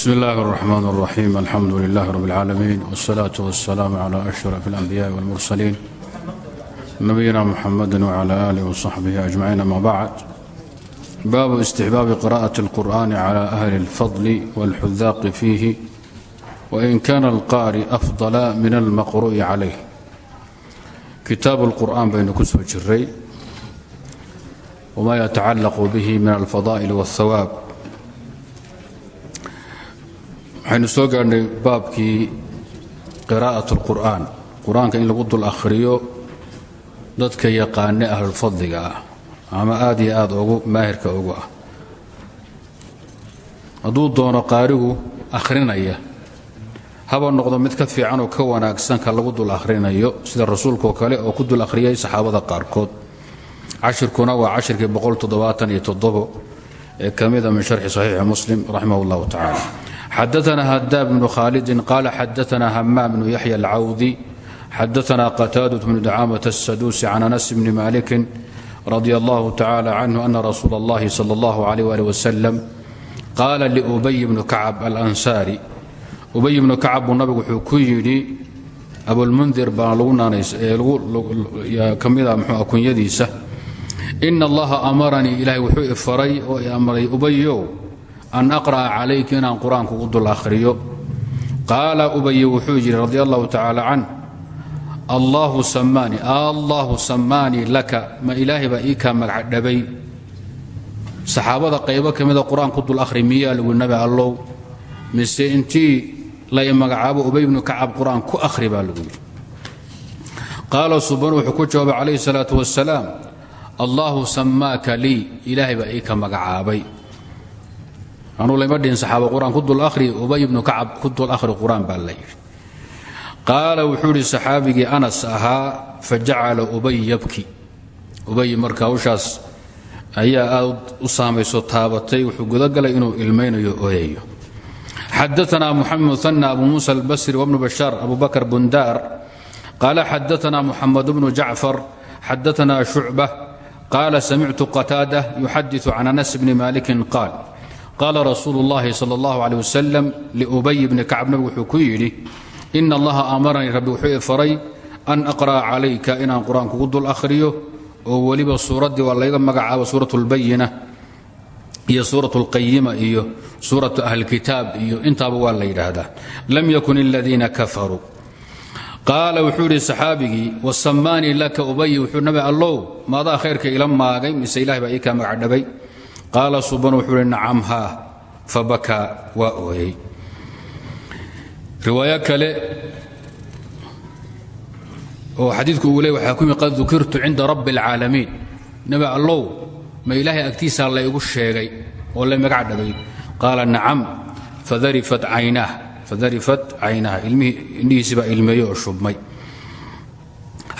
bsmi اllahi الرحmn الرaxيim alxamdu لlah rb اlcaalamiin wالsalaaة wالsalaam عlى أشhrف الأnbiyaءi wاlmursaliin nabiyina mxamadi wعlى آlih وصaxbih أجmaciin ama bacd baabu istixbaabi qira'aة الqur'ani clى أhli الfadl wاlxudaaqi fiihi wain kana alqaari afضla min almaqru'i calayh kitaabu اlqur'an baynu ku soo jiray wma yatacalaqu bihi min alfadaa'il wاlhawaab waxaynu soo gaadhnay baabkii qiraa'at اlqur'aan qur'aanka in lagu dul akhriyo dadka yaqaane ahlulfadliga ah ama aad iyo aad ugu maahirka ugu ah. Hadduu doono qaarigu akhrinaya haba noqdo mid ka fiican oo ka wanaagsan ka lagu dul akhrinayo sida rasuulkaoo kale oo ku dul akhriyay saxaabada qaarkood. Cashirkuna waa cashirkii ee ka mida min sharxi saxiixi muslim raximah اllahu tacala xadaana hadaab bnu khaalidin qaala xadaana hamaam bnu yaxya alcawdi xadaana qataadat bnu dacaamat asaduusi can anas bni malikin radi allahu tacala canhu ana rasuula allahi sala allahu alayh ali wasalam qaala liubay bnu kacab alansaari ubay bnu kacab buu nabigu wuxuu ku yidhi abulmundir baa kamida kunyadiisa ina allaha amaranii ilaahay wuxuu ifaray oo amray ubayow an aqra'a calayka inaan qur'aanku dul akhriyo. Qaala ubay wuxuu yidhi radi allahu tacaala can allahu samaanii allahu laka ma ilaahay baa ii kaa magacdhabay saxaabada qaybo ka mida qur'aan ku dul akhri miyaa lagu nabi allow mise intii la magacaabo ubay bnu kacab qur'aan ku akhri baa lagu yidhi. Qaala subanu wuxuu ku jawaabay calayhi salaatu wasalaam allahu samaaka lii ilaahay baa magacaabay anuu lama dhihin saxaaba qur'aan ku dul akhri ubay bnu kacab ku dul akhri qur'aan baa la yidhi. Qaala wuxuu yidhi saxaabigii anas ahaa fajacala ubay yabki. Ubay marka hawshaas ayaa aad u saamayso taabatay wuxuu gudagalay inuu ilmaynayo ooyayo. Xadaana muxamed muana abu muusa albasri wabnu bashaar abu bakr bundaar. Qaala xadaana muxamed bnu jacfar xadaana shucba qaala samictu qataada yuxadiثu can anas bni malikin qaal qaala rasuulu اllahi salى اllah alيه wasalam liubay bni kacb nabig wuxuu ku yidhi ina allaha amaranii rabbi wuxuu i faray an aqra'a calayka inaan qur-aan kugu dul akhriyo oo weliba suuraddii waa layga magacaabo suurat اlbayina iyo suurat اlqayima iyo suuratu ahlkitaab iyo intaaba waa la yidhaahdaa lam yakun اladiina kafaruu qaala wuxuu yidhi saxaabigii wasamaanii laka ubay wuxuu nabi allow maadaa khayrka ila maagay mise ilahay baa ii kaa magacdhabay qaala suban wuxuu ihi nacam haa fabakaa waa ooyey. Riwaayo kale oo xadiidku uu leey waxaa ku yimi qad dukirtu cinda rabbi اlcaalamiin nabi allow ma ilaahay agtiisaa laygu sheegay oo la magacdhabay qaala nacam fadarifat caynaah fadarifat caynaha indhihiisi baa ilmeeye oo shubmay.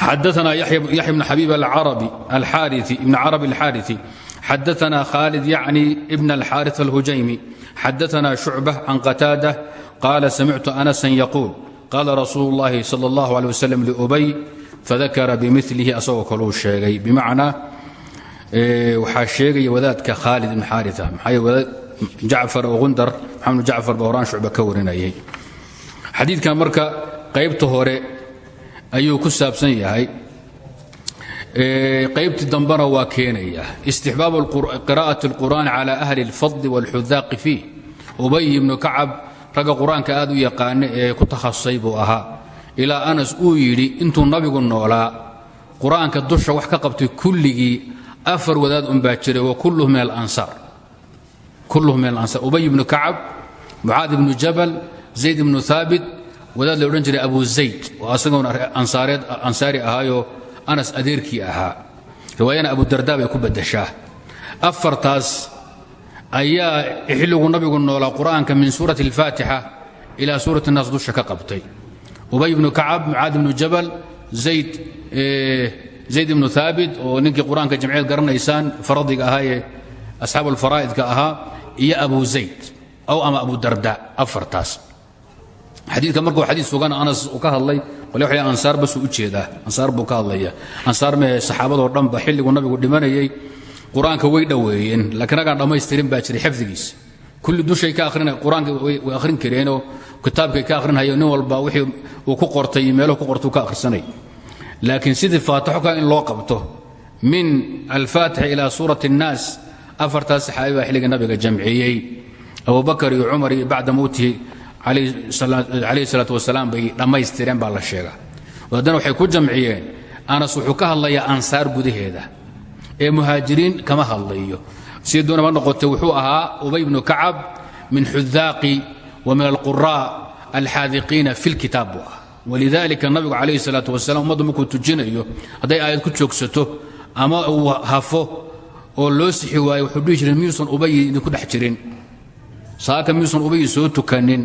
Xadaana yaxya bn xabiib alxaari ibn carabi alxaariثi xadaana khaalid yacni ibn alxaariث alhujaymi xadaana shucbة can qataada qaala samictu anasan yaquul qaala rasuulu اllahi salى اllah alيه waslm liubay fadakara bimilihi asagoo kaluu sheegay bimacnaa waxaa sheegaya wadaadka khaalid ibn xaaria maxaa jacfar oo gundar maxamed jacfar ba horaan shucba ka warinayay xadiidkan marka qaybta hore ayuu ku saabsan yahay qaybtii dambena waa keenaya istixbaabu qiraa'ati اlqur'an cala ahli اlfadli wاlxudaaqi fiih ubay ibnu kacab ragga qur-aanka aad u yaqaana ee ku takhasusay buu ahaa ilaa anas uu yidhi intuu nabigu noolaa qur-aanka dusha wax ka qabtay kulligii afar wadaad unbaa jiray wa kulluhum min alansaar kulluhum min alansaar ubay ibnu kacab mucaad ibnu jabal zayd ibnu haabit wadaad la odhan jiray abu zayd oo asagoon ansaareed ansaari ahaayoo anas adeerkii ahaa. Riwaayana abudarda bay ku badashaa afartaas ayaa xilligu nabigu noolaa qur'aanka min suurati alfaatixa ilaa suurati الnaas dusha ka qabtay. Ubay ibnu kacab mucaad ibnu jabal zayd zayd ibnu haabit oo ninkii qur'aanka jamciyeed garanaysaan faradiga ahaa ee asxaab alfaraa'idka ahaa iyo abu zayd aw ama abu darda afartaas xadiidka markuu xadiid sugan anas uu ka hadlay ansaar basuu u jeedaa. Ansaar buu ka hadlaya. Ansaar mehe saxaabadoo dhanba xilligu nabigu dhimanayay. Qur'aanka way dhoweeyeen. Laakiin ragaan dhammaystirin baa jiray xifdigiisa kulli dushay ka arinay qur'aanka way akhrin kareenoo kitaabkay ka akhrinhayo nin walba wixii uu ku qortay iyo ku qortay uu ka akhrisanay. Laakiin sidii faatixo ka in loo qabto min alfaatixa ilaa suurati الnaas afartaas saxaabi baa xilliga nabiga jamciyey. Abubakar iyo cumar iyo bacda mowtihi calayhi salaatu wasalaam bay dhammaystireen baa la sheegaa. Haddana waxay ku jamciyeen anas wuxuu ka hadlayaa ansaar gudaheeda. Ee muhaajiriin kama hadlayo. Doonaba noqotay wuxuu ahaa ubay bnu kacab min xudaaqi wa min alquraa alxaadiqiina fi lkitaab buu ah walidalika nabigu calayhi salaatu wasalaam ummaddu markuu tujinayo hadday aayad ku joogsato ama uu hafo oo loo sixi waayo wuxuu dhihi jiray miyuusan ubayi idinku dhex jirin? Saaka miyuusan ubayi soo tukanin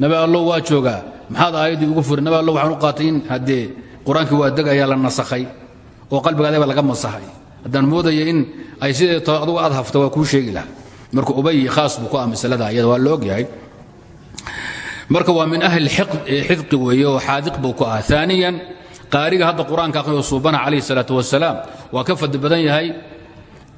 nabi allow waa joogaa maxaad aayaddii ugu furin nabi allow waxaan u qaatay in haddee qur'aankii waa degayaa la nasakhay oo qalbigaadaba laga masahay haddaan moodaya in ay sidee to adugu aad hafta waa kuu sheegi lahaa. Marka ubayi khaas buu ku ah masalada iyada waa la ogyahay marka waa min ahli xidqi weeye oo xaadiq buu ku ah aaniyan qaariga hadda qur'aanka akhriyo suubana calayhi salaatu wasalaam waa ka fadli badan yahay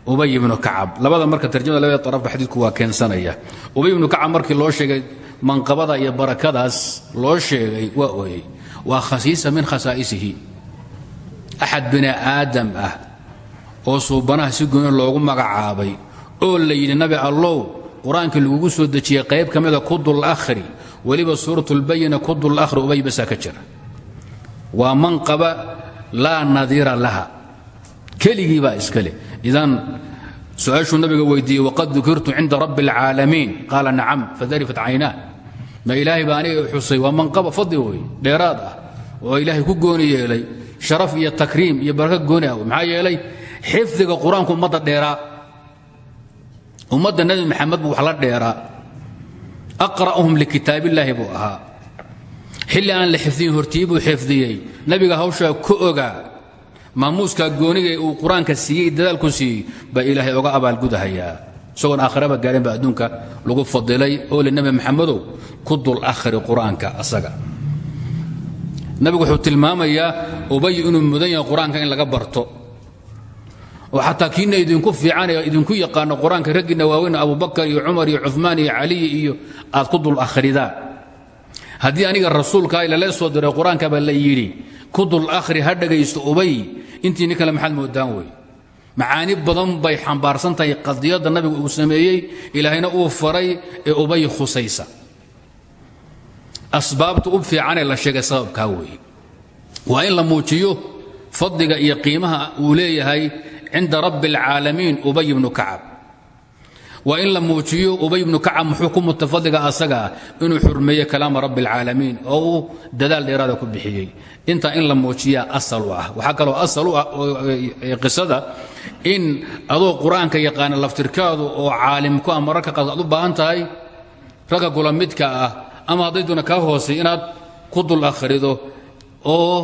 ubay ibnu kacab. Labada marka tarjamada labada arafba xadiidku waa keensanaya. Ubay ibnu kacab markii loo sheegay manqabada iyo barakadaas loo sheegay waa ooyey waa khasiisa min khasaa'isihi. Axad bini aadam ah oo suubanaha si gooni loogu magacaabay oo la yidhi nabi allow qur'aankii lagugu soo dejiyey qayb ka mida ku dul akhri weliba suuratulbayina ku dul akhri ubay basaa ka jira. Waa manqaba laa nadiira laha. Keligii baa iskale idan su'aashuu nabiga weydiiyey waqad dukirtu cinda rabbi اlcaalamiin qaala nacam fadarifat caynaa ma ilaahay baa aniga xusay waa manqaba fadli wey dheeraad ah oo ilaahay ku gooni yeelay sharaf iyo takriim iyo baraka gooni ah maxaa yeelay xifdiga qur'aanku ummadda dheeraa ummadda nebi maxamed buu wax la dheeraa aqra'uhum likitaabillaahi buu ahaa xilli aan la xifdiyin hortii buu xifdiyey nebiga hawshaa ku ogaa maamuuskaa gooniga uu qur'aanka siiyey dadaalku siiyey baa ilaahay oga abaalgudahayaa isagoon aakhiraba gaarin baa adduunka lagu fadilay oo le nebi maxamedow ku dul akhri qur'aanka asaga. Nabigu wuxuu tilmaamayaa ubay inuu mudan yahay qur'aanka in laga barto. Oo xataa kiina idinku fiican ee idinku yaqaano qur'aanka raggiinna waaweyn abubakar iyo cumar iyo cumaan iyo caliy iyo aad ku dul akhridaan haddii aniga rasuulkaa lala soo diray qur'aankaba la yidhi ku akhri ha ubay intii nin kale maxaad moodaan wey macaani badan bay xambaarsan tahay qadiyadda nabigu uu sameeyey ilaahayna uu faray ee ubay khusaysa. Asbaabta u fiicanee la sheegay sababkaa weeye waa in la muujiyo fadliga iyo qiimaha uu leeyahay cinda rabbi اlcaalamiin ubay bnu kacab waa in la muujiyo ubay bnu kacab muxuu ku muta fadliga asagaa inuu xurmeeye kalaama rabbi اlcaalamiin oo uu dadaal ku bixiyey. Intaa in la muujiyaa asal u ah. Waxaa asal u ah qisada in adoo qur'aanka yaqaana laftirkaadu oo caalim ku ah mararka qaas aad u baahan midka ah ama hadday doona kaa hoosay inaad ku dul akhrido oo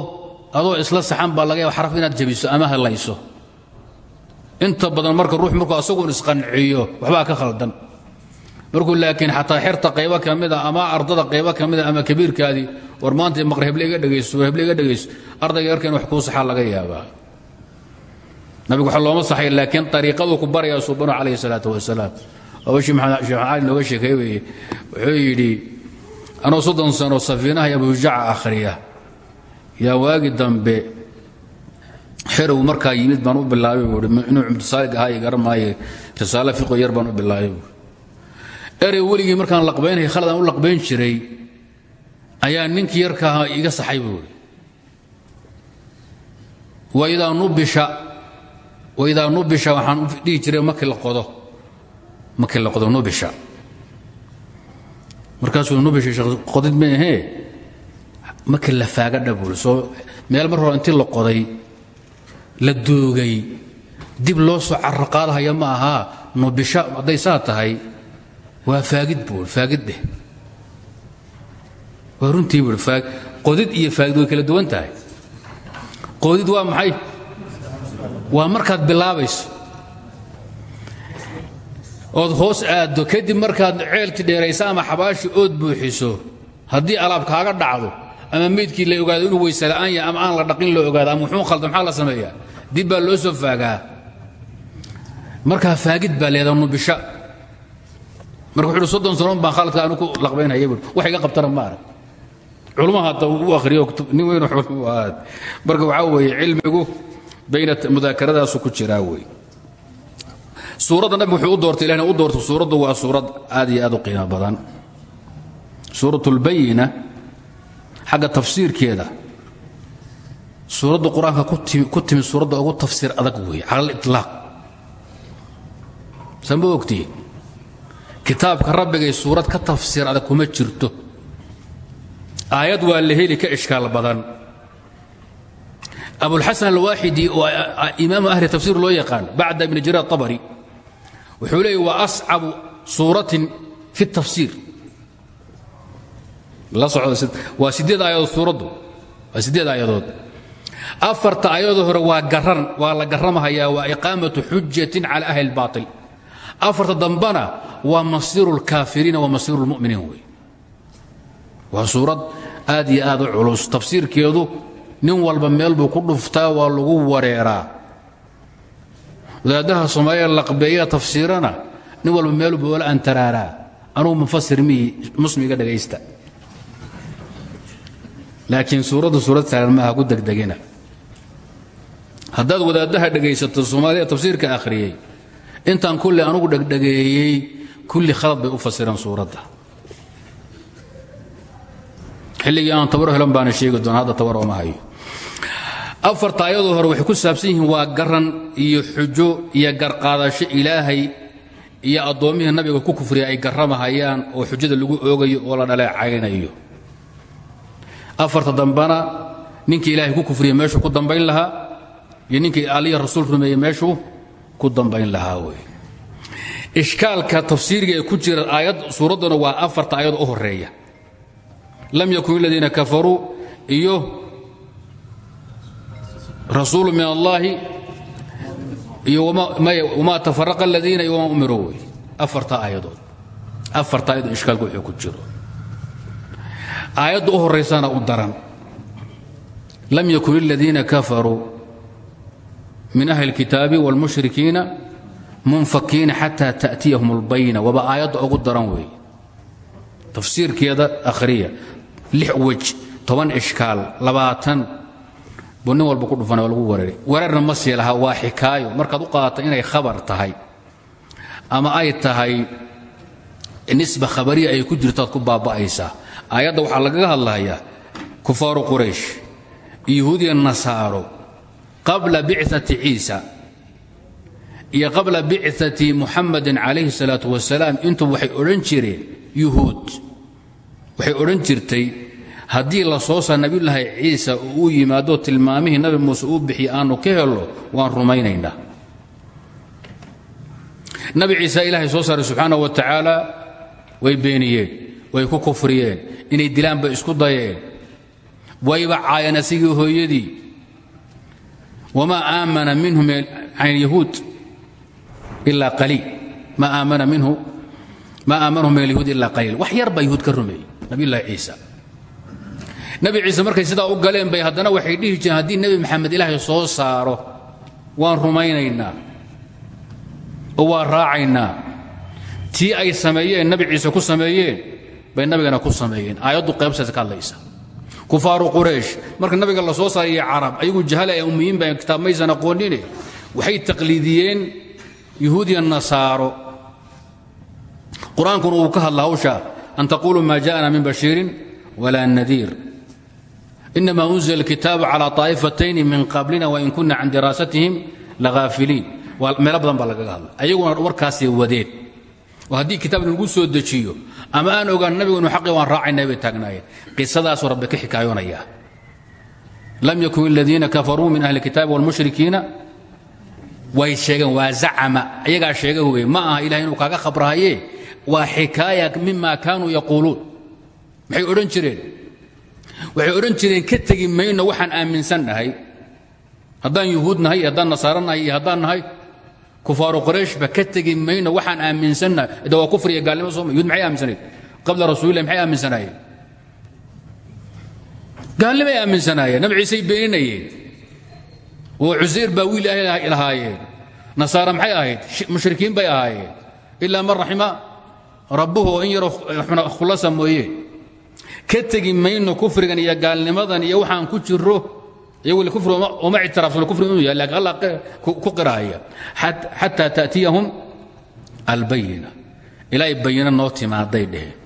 adoo isla saxan baa laga yaaba xaraf inaad jabiso ama hadlayso inta badan marka ruux markuu asaguun isqanciyo waxbaa ka khaldan. Markuu laakiin xataa xerta qaybo ka mida ama ardada qaybo ka mida ama kabiirkaadii war maanta maqr heble iga dhegayso heble iga ardayga yarka wax kuu saxaa laga yaabaa. Nabigu waxa looma saxay laakiin ariiqaduu ku baraya suubanu calayhi salaatu wasalaam abashii maxamed sheekh cali nooga sheekay weye wuxuu yidhi anoo soddon sano safiinaha iyo abujaca akhriya. Yaa waagi dambe xerow markaa yimid baan u bilaabay buui inuu cumdusaalig ahaa garan maaye risaale fiqo yar baan u bilaabay buui erey weligii markaan laqbaynaya khalad u laqbayn jiray ayaa ninkii yarka ahaa iga saxay buui waidaa nubisha waxaan dhihi jiray markii la qodo markii la qodo nubisha. Markaasuu nubisha qodid ma ahee? Markii la faagadha? buui soo meel mar hore intii la qoday la duugay. Dib loo soo carraqaadahaya ma ahaa nubisha hadday saa tahay waa faagid buui faagid dheh. Waa runtii buui qodid iyo faagid way kala duwan tahay. Qodid waa maxay? Waa markaad bilaabayso. Ood hoos aaddo kadib markaad ceelti dheeraysa ama xabaashi ood buuxiso haddii alaab kaaga dhacdo ama meydkii la ogaado inuu weyse la'aan yahay ama aan la dhaqin la ogaado ama muxuu khaldan maxaa la sameeyaa? Dib baa loo soo faagaa. Markaa faagid baa leedaa nubisha marka wuxu uhi soddon sanoon baan khaaladka aanu ku laqbaynhaya buui wax iga qabtana ma arag. Culummaha hadda u akhriyo nin weyn culum aad marka waxaa weeye cilmigu bayna mudaakaradaasuu ku jiraa wey suuradda nabigu wuxuu u doortay ilahna u doortay suuraddu waa suurad aad iyo aad u qiimo badan. Suurat اlbayina xagga tafsiirkeeda. Suuradda qur'aanka ku timi suuradda ugu tafsiir adag weeye cala aliطlaaq sama ogtihi kitaabka rabbigay suurad ka tafsiir adag kuma jirto. Aayad waa la heli ka ishkaal badan. Abulxasan alwaaxidi oo imaamu ahli tafsiir loo yaqaan bacda ibni jariir aabari wuxuu leeyay waa ascabu suuratin fi tafsiir. la socda waa sideed aayadood suuraddu waa sideed aayadood afarta aayadoo hore waa garan waa la garramahayaa waa iqaamatu xujatin cala ahli اlbaaطil afarta dambana waa masiiru اlkaafiriina wa masiiru اlmu'miniin wey waa suurad aad iyo aad u culus tafsiirkeedu nin walba meel buu ku dhuftaa waa lagu wareeraa wadaadaha soomaaliya laqbeeya tafsiirana nin walba meel buu ola antaraaraa anugu mufasir mihi musmiga dhegaysta laakiin suuraddu suurad saaran maaha ku degdegina. Haddaad wadaaddaha dhegaysato soomaaliya tafsiirka akhriyey intaan kulli anugu dhegdhegeeyey kulli khalad bay u fasireen suuradda. Xilligii aan tabaro helan baana sheegi doona hadda tabar ooma hayo. Afarta ayadoo hore waxay ku saabsan yihiin waa garan iyo xujo iyo garqaadasho ilaahay iyo addoommihii nabiga ku kufriya ay garramahayaan oo xujada lagu oogayo oo la dhaleecaynayo afarta dambana ninkii ilaahay ku kufriya meeshuu ku dambayn lahaa iyo ninkii aliya rasuul rumeeyey meeshuu ku dambayn lahaa wey ishkaalka tafsiiriga ku jira aayad suuradduna waa afarta ayad u horreeya lam yakun iladiina kafaruu iyo rasuulu min allaahi iyo wma tafaraqa aladiina iyo wama umiruu wey afarta aayadood. Afarta ayadoo ishkaalka wuxuu ku jiro aayadda u horaysana u daran lam yakun iladiina kafaruu min ahli اlkitaabi wاlmushrikiina munfakiina xata taأtiyahum اlbayna waba aayadda ugu daran weeye tafsiirkeeda akhriya lix wej toban ishkaal labaatan buu nin walba ku dhufana waa lagu wareeray wareerna ma sii lahaa waa xikaayo markaad u qaadata inay khabar tahay ama ay tahay nisba khabariya ay ku jirto aad ku baaba'aysaa aayadda waxaa lagaga hadlayaa kufaaru quraysh yahuudiya nasaaro qabla bicati ciisa iyo qabla bicati muxamadin calayhi salaatu wasalaam. Intuu waxay odhan jireen yuhuud waxay odhan jirtay haddii la soo saa nabiyulaahi ciisa uu u yimaado tilmaamihii nabi muuse uu bixiye aanu ka helo waan rumaynaynaa. Nabi ciisa ilaahay soo saaray subxaana wa tacaala way beeniyeen way ku kufriyeen inay dilaan bay isku dayeen. Wayba caayeen asigii hooyadii. Wamaa aamana minhum can yahuud ilaa qaliil. Ma aamana minhu ma aamanahum min alyahuud ilaa qaliil. Wax yar baa yahuud ka rumeeyey nabiyullaahi nabi ciise markay sidaa u galeen bay haddana waxay dhihi jireen haddii nebi maxamed ilaahay soo saaro waan rumaynaynaa oo waan raacaynaa. Tii ay sameeyeen nabi ciise ku sameeyeen bay nabigana ku sameeyeen. Aayaddu qaybsaas ka hadlaysa. Kufaaru quraysh marka nabiga la soo saaray iyo carab ayagu jahala ee ummiyiin baan kitaab maysan aqoonine. Waxay taqliidiyeen yuhuudiya nasaaro. Qur'aankuna uu ka hadla hawshaa an taquluu maa ja'ana min bashiirin walaa nadiir. Inama unzila alkitaabu calaa طaa'ifatayni min qablina wain kunna can diraasatihim laghaafiliin. Meelo badan baa lagaga hadla ayaguna warkaasay wadeen. Oo haddii kitaab lagu soo dejiyo ama aan ogaan nabigu inu xaqi waan raacayna bay taagnaayeen. Qisadaasuu rabbi ka xikaayoonaya lam yakun aladiina kafaruu min ahli اkitaabi wاlmushrikiina way sheegeen waa zacama. Ayagaa sheega wey ma aha ilahay inuu kaaga khabrahaye waa xikaaya mima kaanuu yaquuluun. Maxay odhan jireen? Waxay odhan jireen ka tegi mayno waxaan aaminsan nahay. Haddaan yuhuud nahay iyo haddaan nasaaro nahay iyo haddaan nahay kufaaru qurayshba ka tegi mayno waxaan aaminsannahay de waa kufriya gaalnimo sooma yuhud maxay aaminsanayd? Qabla rasuulilah maxay aaminsanaayeen gaalnimay aaminsanaayeen nabi ciisey beeninayeen. Oo cusayr baa wiil ahay lahaayeen. Nasaara maxay ahayd? Mushrikiin bay ahaayeen. Ilaa man raxima rabbuhu oo in yaroo khulasa mooye. Ka tegi mayno kufrigan iyo gaalnimadan iyo waxaan ku jiro kufri uma ictiraafsano kufri inuu yahay laakiin allah ku qiraaya xataa ta'tiyahum albayina ilaahay bayina noo timaaday dheheen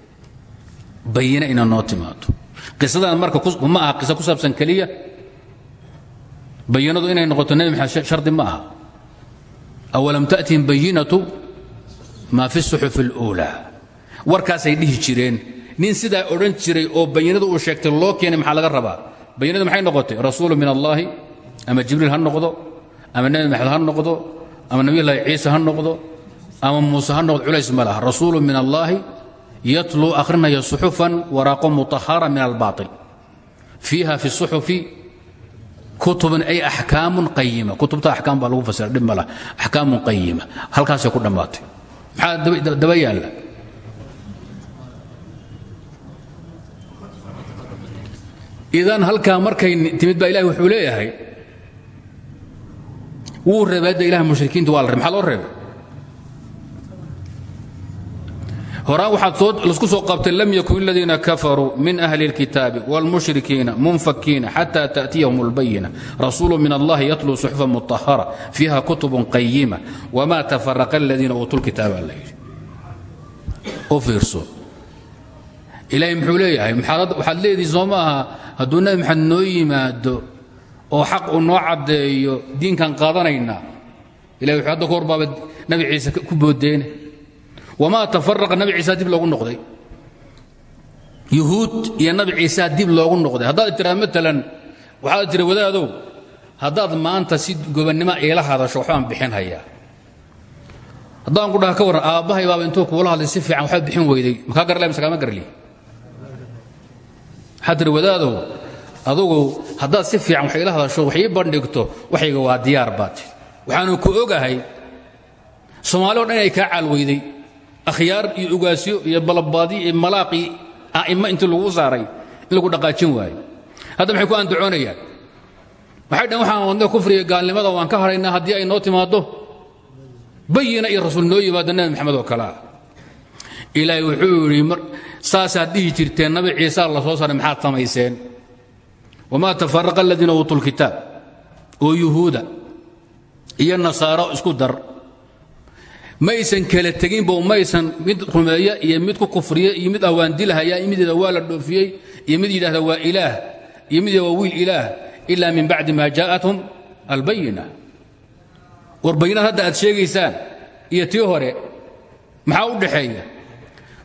bayina ina noo timaado qisadan marka ma aha qisa ku saabsan keliya bayinadu inay noqoto nebi maxamed shardi ma aha awalam ta'tihim bayinatu maa fi suxufi اluulaa warkaasay dhihi jireen nin sidaa odhan jiray oo bayinada uu sheegtay loo keenay maxaa laga rabaa bayinadu maxay noqotay? Rasuulu min allahi ama jibriil ha noqdo ama nebi maxamed ha noqdo ama nebiyullaahi ciise ha noqdo ama muuse ha noqdo culays ma laha. Rasuulu min allaahi yatluu akhrinaya suxufan waraaqo mutahara min albaail fiiha fi suxufi kutubun ay axkaamun qayima kutubta axkaam baa lagu fasira dhib ma laha. Axkaamun ku dhammaatay. Maxaa daba yaalla idan halkaa markay timid baa ilahi wuxuu leeyahay wuu reebay hadda ilaha mushrikiinta waa la reeb maxaa loo reebay horaan waxaad soo lasku soo qabtay lam yakun aladiina kafaruu min ahli اlkitaabi wاlmushrikiina munfakiina xata taأtiyahum اlbayina rasuulu min allahi yatluu suxufa muطahara fiiha kutub qayima wma tafaraqa aladiina uutuu lkitaaba la yidhi u fiirso ilaahay muxuu leeyahay waxaad leedihi soo maaha hadduu nebi maxamed noo yimaado oo xaq uu noo caddeeyo diinkan qaadanaynaa ilahay wuxuu hadda ka horbaaba nabi ciise ku boodeene wamaa tafaraqa nabi ciisa dib loogu noqday? Yuhuud iyo nabi ciisaa dib loogu noqday. Haddaad tiraa maalan waxaad tira wadaadow haddaad maanta si gobannimo iila hadasho waxbaan bixin hayaa. Ku dhaha ka warran aabbahay baaba kuula hadlay si fiican waxba bixin weyday. Makaa garlay mise kaama garli waxaad tiri wadaadow adugu haddaad si fiican wax iila hadasho wax bandhigto waxayga waa diyaar baad tii waxaanu ku ogahay soomaali dhan inay kaa caalweyday akhyaar iyo ugaasyo iyo balabaadyo iyo malaaqii a'immo intii lagu saaray in lagu dhaqaajin waayo. Hadda maxay ku andacoonayaan waxay dhan waxaan wadna kufriga gaalnimada waan ka hadhaynaa haddii ay noo timaaddo? Bayina iyo rasuul noo yimaado nebi maxamed oo kale ah. Ilaahay wuxuu yidhi saasaad dhihi jirteen nabi ciisaa la soo saaray maxaad samayseen? Wamaa tafaraqa aladiina uutuu lkitaab oo yuhuuda iyo nasaaro isku dar. Maysan kala teginba maysan mid rumeeya iyo mid ku kufriya iyo mid awaandilahaya iyo mid waa la dhoofiyey iyo mid yidhahda waa ilaah iyo mid waa wiil ilaah ila min bacdi ma jaءathum albayina. War bayinad hadda aad sheegaysaan iyo tii hore maxaa u dhaxeeya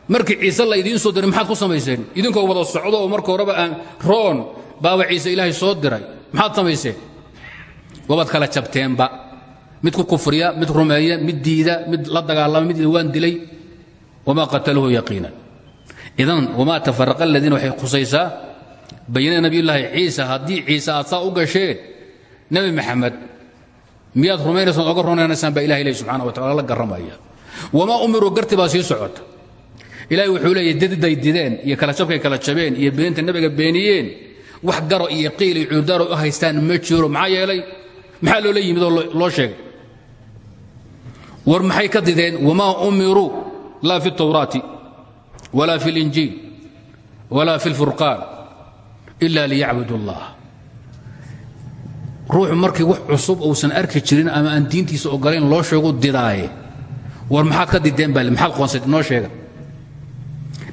markii ciise la idiin soo diray maxaad ku samayseen? Idinkoo wada socdo oo marka horeba aan roon baaba ciise ilaahay soo diray. Maxaad samayseen? Wabaad kala jabteenba. Mid ku kufriya mid rumeeya mid diida mid la dagaalama mid waan dilay. Wamaa qataluuhu yaqiinan. Idan wamaa tafaraqa aladiina waxay khusaysaa bayinada nabiyullaahi ciisa haddii ciise aad u gasheen nebi maxamed miyaad rumaynaysaan oga runaynaysaan baa ilaha ilahi subxana wa tacala la garramaya. Wamaa umiruu garti baa socota ilahi wuxuu leeyahy dadiday dideen iyo kala jabkay kala jabeen iyo beenta nebiga beeniyeen wax garo iyo qiil iyo cuurdaaro u haystaan ma jiro maxaa yeelay maxaa loola yimid oo loo sheegay war maxay ka dideen wamaa umiruu laa fi اtawraati wala fi اlinjiil wala fi اlfurqaan ila liyacbudu اllah ruuxu markii wax cusub uusan arki jirin ama aan diintiisa ogolayn loo sheegu didaaye war maxaad ka dideen baa maxaad qoonsad noo sheega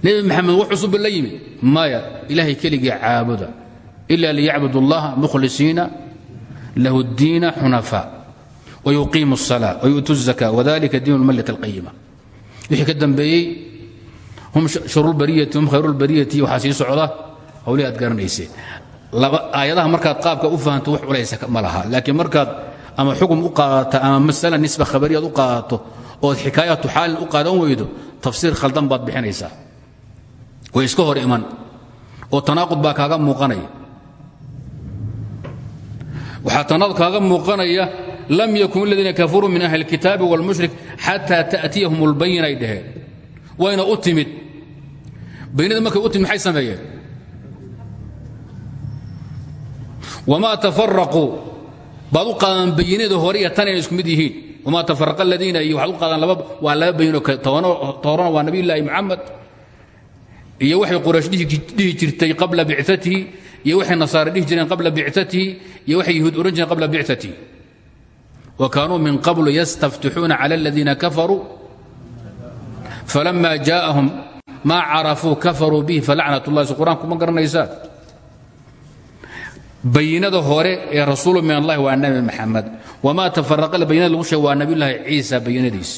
nebi maxamed wax cusubba la yimid maya ilaahay keligii caabuda ila liyacbud اllaha mukhlisiina lahu اddiina xunafaa wayuqiimu الsalaa wayu'tu الzaka wadalika diin اlmallat اlqayima wixii ka dambeeyey hum sharulbariyati hum khayru اlbariyati waxaa sii socda hawlihii aad garanayseen aayadaha markaad qaabka u fahanto wax culaysa ma laha laakiin markaad ama xukm u qaadata ama masala nisba khabariyaad u qaadato ood xikaayatu xaalin u qaadan weydo tafsiir khaldan baad bixinaysaa way iska hor iman oo tanaaqud baa kaaga muuqanaya waxaa tanaaqud kaaga muuqanaya lam yakun aladiina kafaruu min ahli اlkitaabi wاlmushrik xataa ta'tiyahum اlbayina ay dhaheen wayna u timid baynada markay u timid maxay sameeyeen wamaa tafaraquu baad u qaadaan bayinada hore iyo tan inay isku mid yihiin wamaa tafaraqa aladiina iyo waxaad u qaadaan laba waa laba bayinoo toorana waa nabiyullaahi muxamed iyo waxay quraysh dhihi jirtay qabla bicatihi iyo waxay nasaare dhihi jireen qabla bicatihi iyo waxay yahuud ohan jireen qabla bicatihi wa kaanuu min qablu yastaftixuuna cala aladiina kafaruu falama jaaءahum maa carafuu kafaruu bihi falacnat اllahi so qur'aanku ma garanaysaan bayinada hore ee rasuulu min allahi waa nabi maxamed wamaa tafaraqal bayinada lagu sheeg waa nabiyullaahi ciisa bayinadiisi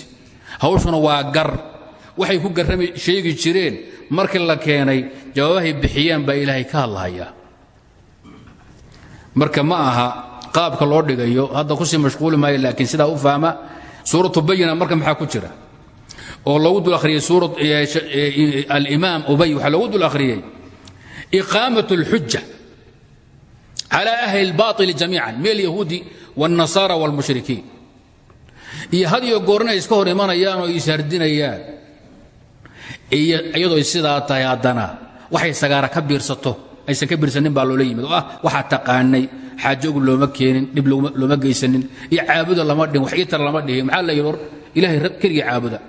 hawshuna waa gar. Waxay ku garrami sheegi jireen markii la keenay jawaabahay bixiyeen baa ilaahay ka hadlahaya marka ma aha qaabka loo dhigayo hadda kusii mashquuli maayo laakiin sidaa u fahma suuratu bayina marka maxaa ku jira oo loogu dul akhriyey alimaam ubay waxaa loogu dul akhriyey iqaamat اlxuja cala ahli اlbaطili jamiican min alyahuudi wاlnasaara wاlmushrikiin iyo had iyo goor inay iska hor imanayaan oo ishardinayaan iyadoo sidaa tahay haddana waxay sagaara ka biirsato aysan ka biirsanin baa loola yimid. Oo ah waxaa taqaanay xaajogu looma keenin dhib looma geysanin iyo caabuda lama dhihin wax iitar lama dhihin. Maxaa la yidhi or ilahay keligii caabuda.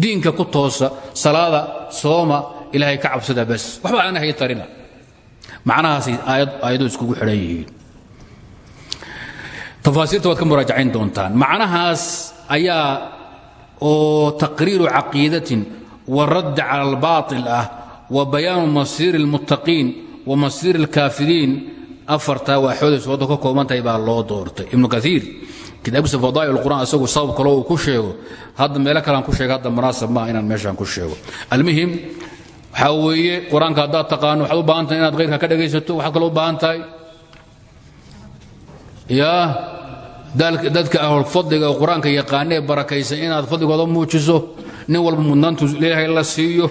Diinka ku toosa salaada sooma ilaahay ka cabsada bas waxba aana hay tarina. Macnahaasay aayadu iskugu xidhan yihiin. Tafaasiirta waad ka muraajacayn doontaan. Macnahaas ayaa oo taqriiru caqiidatin waradd cala albaail ah wa bayaanu masiiri اlmuttaqiin wa masiiri اlkaafiriin afartaa waaxoodays wadda ka kooban tahay baa loo doortay. Ibnu kaiir kitaabkiisa fadaa'il qur'an isagu sabab kaloo uu ku sheego. Hadda meelo kalean ku sheega hadda munaasab maa inaan meeshaan ku sheego. Almuhim waxaa weeye qur'aanka haddaad taqaano dadka ahol oo qur'aanka yaqaanee barakaysan inaad fadligooda muujiso nin walba mudnaantu leeyahay la siiyo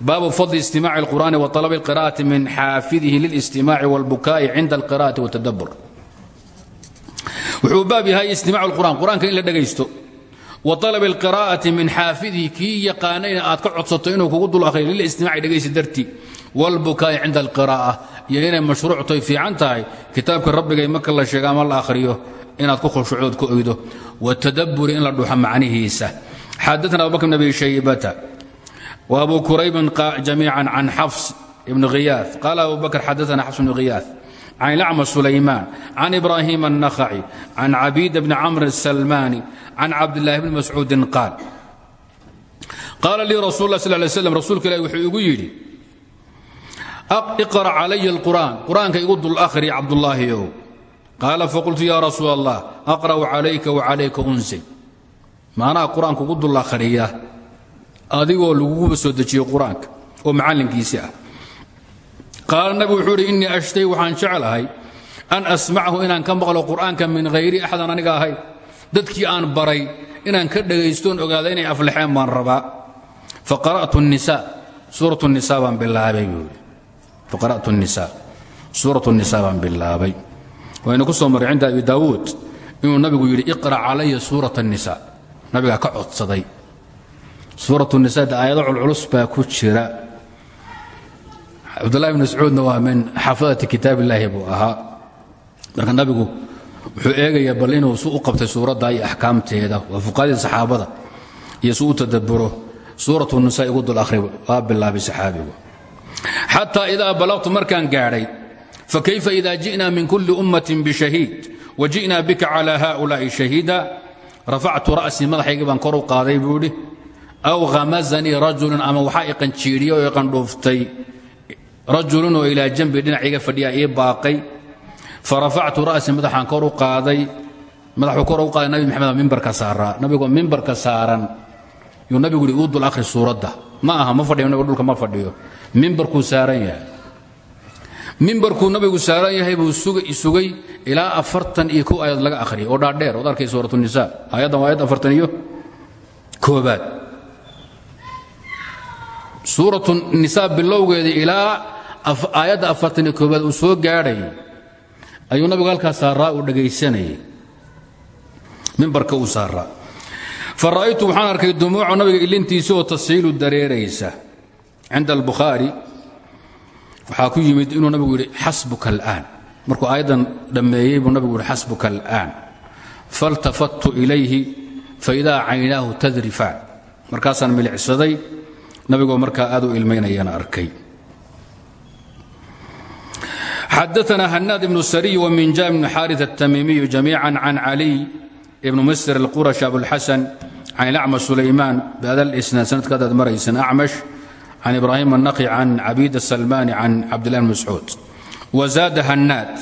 baabu fadli istimaaci اlqur'ani wa طalabi اlqira'ati min xaafidihi lilistimaaci wاlbukaa'i cinda alqira'ati wاtadabur wuxuu baab yahay istimaac اlqur'an qur'aanka in la dhegaysto wa طalab اlqira'ati min xaafidihi kii yaqaanayna aad ka codsato inuu kugu dul akhriyo lilistimaaci dhegaysi dartii wاlbukaa'i cinda alqiraa'a iyo inay mashruuctoy fiican tahay kitaabka rabbigay marka la sheega ama la akhriyo inaad ku khushuucood ku oydo watadaburi in la dhuuxo macnihiisa xadaثna abubakr bn abi shaybata wa abu kuraybin jamiica can xafs ibn khiyaad qaala abu bakr xadaثna xafs bn khiyaad can ilacma sulaymaan can ibrahim النakhaci can cabiida bni camr الsalmani can cabdاllahi bni mascuudin qaal qaala lii rasul lah sl lay slam rasuulka ilahi wuxuu igu yidhi iqra calaya اlqur'an qur'aanka igu dul akhri cabdullaahiyow qaala faqultu ya rasuul allah aqra'u calayka wacalayka unsil maanaha qur'aanka ugu dul akhriya adigoo laguguba soo dejiyo qur'aanka oo macallinkiisii ah. Qaala wuxuu idhi innii ashtahi waxaan jeclahay an asmacahu inaan ka maqlo qur'aanka min hayri axadan aniga ahay. Dadkii aan baray inaan ka dhegaystoon ogaada inay aflaxeen baan rabaa. Faqara'tu nisa suurat nisa baan bilaabay buu yidhi. Faqara'tu nisa suuratu nisa baan bilaabay. Waynu ku soo marray cinda abi inuu nabigu yidhi iqra' calaya suurat الnisa nabigaa ka codsaday. Suurat nisa de aayado culculus baa ku jira. Cabdullahi bn mascuudna waa min xaafadati kitaab illaahi buu marka nabigu wuxuu eegayaa bal inuu su u qabtay suuradda iyo axkaamteeda waa fuqaadii saxaabada iyo su u tadaburo suurat nisa igu dul akhri waa bilaabay saxaabigu. Xataa idaa balaqtu markaan gaadhay fakayfa ida ji'na min kulli ummatin bishahiid wa ji'na bika cala haؤulaa'i shahiida rafactu ra'sii madaxaygii baan u qaaday buu idhi aw hamazanii rajulun ama waxaa iqanjiidhiya oo iqandhuuftay rajulun oo ilaa janbi dhinacayga fadhiya ii baaqay. Farafactu ra'sii madaxaan kor u qaaday. Madaxuu kor u qaaday nabi maxamed mimbarka saaraa. Nabigoo mimbarka saaran. Yuu nabigu yidhi uu dul akhri suuradda. Ma aha ma fadhiyo nabigu dhulka ma fadhiyo. Mimbarkuu saaran yahay mimbarkuu nabigu saaran yahay buu sugay ilaa afartan iyo kow aayad laga akhriyay. Oo dhaadheer ood arkay suuratu nisa aayaddan waa ayad afartan iyo koobaad suuratu nisa bilowgeeda ilaa aayadda afartan iyo koobaad uu soo gaadhay ayuu nabigu halkaas saaraa uu dhegaysanayay mimbarka uu saaraa. Fa waxaan arkay dumuuca nabiga ilintiisa oo tasiilu dareeraysa cinda albukhaari waxaa ku yimid inuu nabigu yidhi xasbuka alaan. Markuu aayaddan dhammeeyey buu nabigu yidhi xasbuka alaan. Faltafattu ilayhi faidaa caynaahu tadrifaan. Markaasaan milicsaday nabigoo markaa aad u ilmaynayana arkay. Xadaana hanaad ibnu sariy waminjaa ibnu xaarit atamiimiyu jamiican can caliy ibnu misr alqurash abulxasan can ilacma sulaymaan badal isnaad sanadkaadaad maraysan acmash can ibraahim anaqi can cabid salmaani can cabdilah bn mascuud wazaada hanaad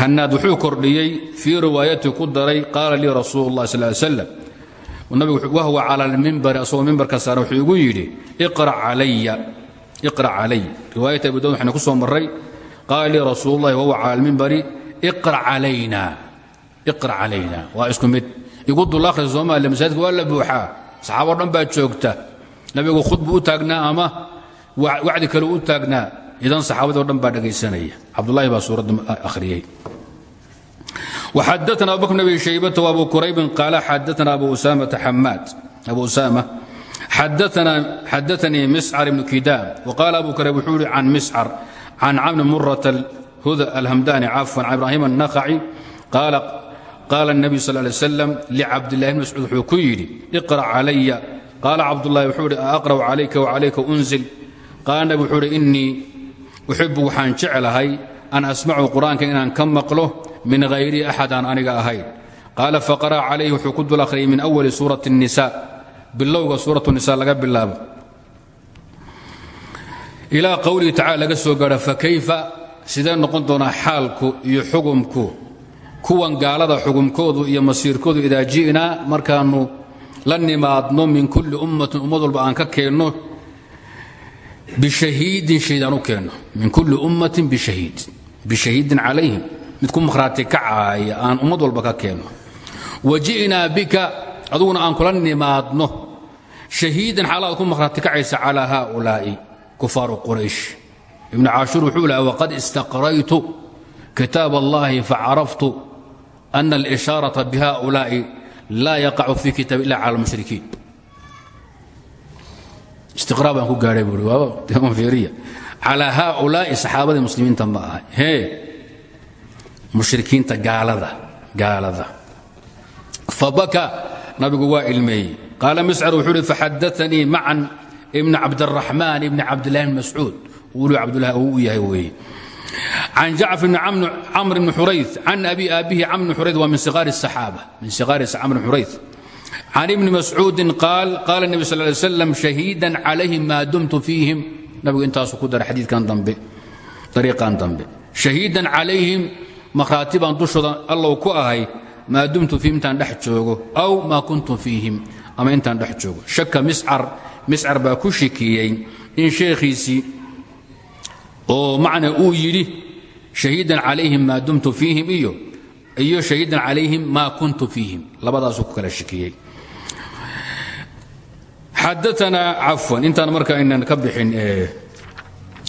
hanaad wuxuu kordhiyey fii riwaayati ku daray qaala lii rasuulu اllah sal slam nabiguwahwa cala almimbari asagoo mimbarka saaran wuxuu igu yidhi iqra calay riwaayata abu daud waxayna ku soo maray qaala lii rasuulu اllahi wahwa cala almimbari iqra calayna waa isku mid igu dul akhris soomaaliya masaajidka waa la buuxaa saxaabao dhan baa joogta nabigu khudbu u taagnaa ama wacdi kale u taagnaa? Idan saxaabado dhan baa dhegaysanaya cabdulahi baa suuradda ahriyey xadana abu bakr abi shaybata abu quraybin qaala xadana abu usamata xamaad abu usama xadaanii miscar ibnu kidaam waqaala abu kurayb wuxuu yihi can miscar can camni murat alhamdani cafwan can ibraahim annakhaci qaala اnabiyu sal lay slam licabdillahi bn mascuud wuxuu ku yidhi iqra calaya qaala cabdulaahi wuxuu idhi aaqra'u calayka wacalayka unzil. Qaala nabig wuxuu idhi waxaan jeclahay an asmacu qur'aanka inaan ka maqlo min hayri axad aan aniga ahayn. Qaala faqara'a calayhi wuxuu ku dul akhriyay min awali suurati nisa bilowga suuratu nisa laga bilaabo. Ilaa qowlihi tacala laga soo gaadho fakayfa sidee noqon doonaa xaalku iyo xugumku kuwan gaalada xugumkoodu iyo masiirkoodu idaa ji'naa markaannu la nimaadno min kulli ummatin ummad walba aan ka keenno bishahiidin shahiid aan keenno. Min kulli ummatin bishahiid. Bishahiidin calayhim. Mid ku makhraati kacaaya aan ummad walba ka keenno. Wa bika aduguna aan kula nimaadno. Shahiidan xaalaad ku makhraati kacaysa calaa haaulaa'i kufaaru quraysh. Ibnu caashuur wuxuu laha waqad istaqraytu kitaab allahi facaraftu ana alishaaraةa bihaaulaa'i laa yaqacu fi kitaab illa cala almushrikiin. Istiqraa baan ku gaadhay buui waaba fiiriya calaa haaulaa'i saxaabadii muslimiinta ma aha. Hee mushrikiinta gaalada gaalada. Fabaka nabigu waa ilmeeyey. Qaala miscar wuxuu uhi faxadaanii macan ibni cabdiraxmaan ibni cabdillahi bn mascuud. Wulu cabdulahi u yahay weeye can jacfar bni camr bni xurayd can abi aabihi camr bni xurayd waa min siqaari الصaxaaba min siqaari camr bni xurayd can ibni mascuudin qaal qaala النبي sal ly slam shahiidan calayhim maa dumtu fiihim nabigu intaasuu ku daray xadiidkan dambe dariiqan dambe shahiidan calayhim makhraati baan dushooda allow ku ahay maa dumtu fiihim intaan dhex joogo aw maa kuntu fiihim ama intaan dhex joogo shaka miscar miscar baa ku shikiyey in sheekhiisii oo macna uu yidhi shahiidan calayhim maa dumtu fiihim iyo iyo shahiidan calayhim maa kuntu fiihim. Labadaasuu ku kala shikiyey xadaanaa cafwan intaan marka aynan ka bixin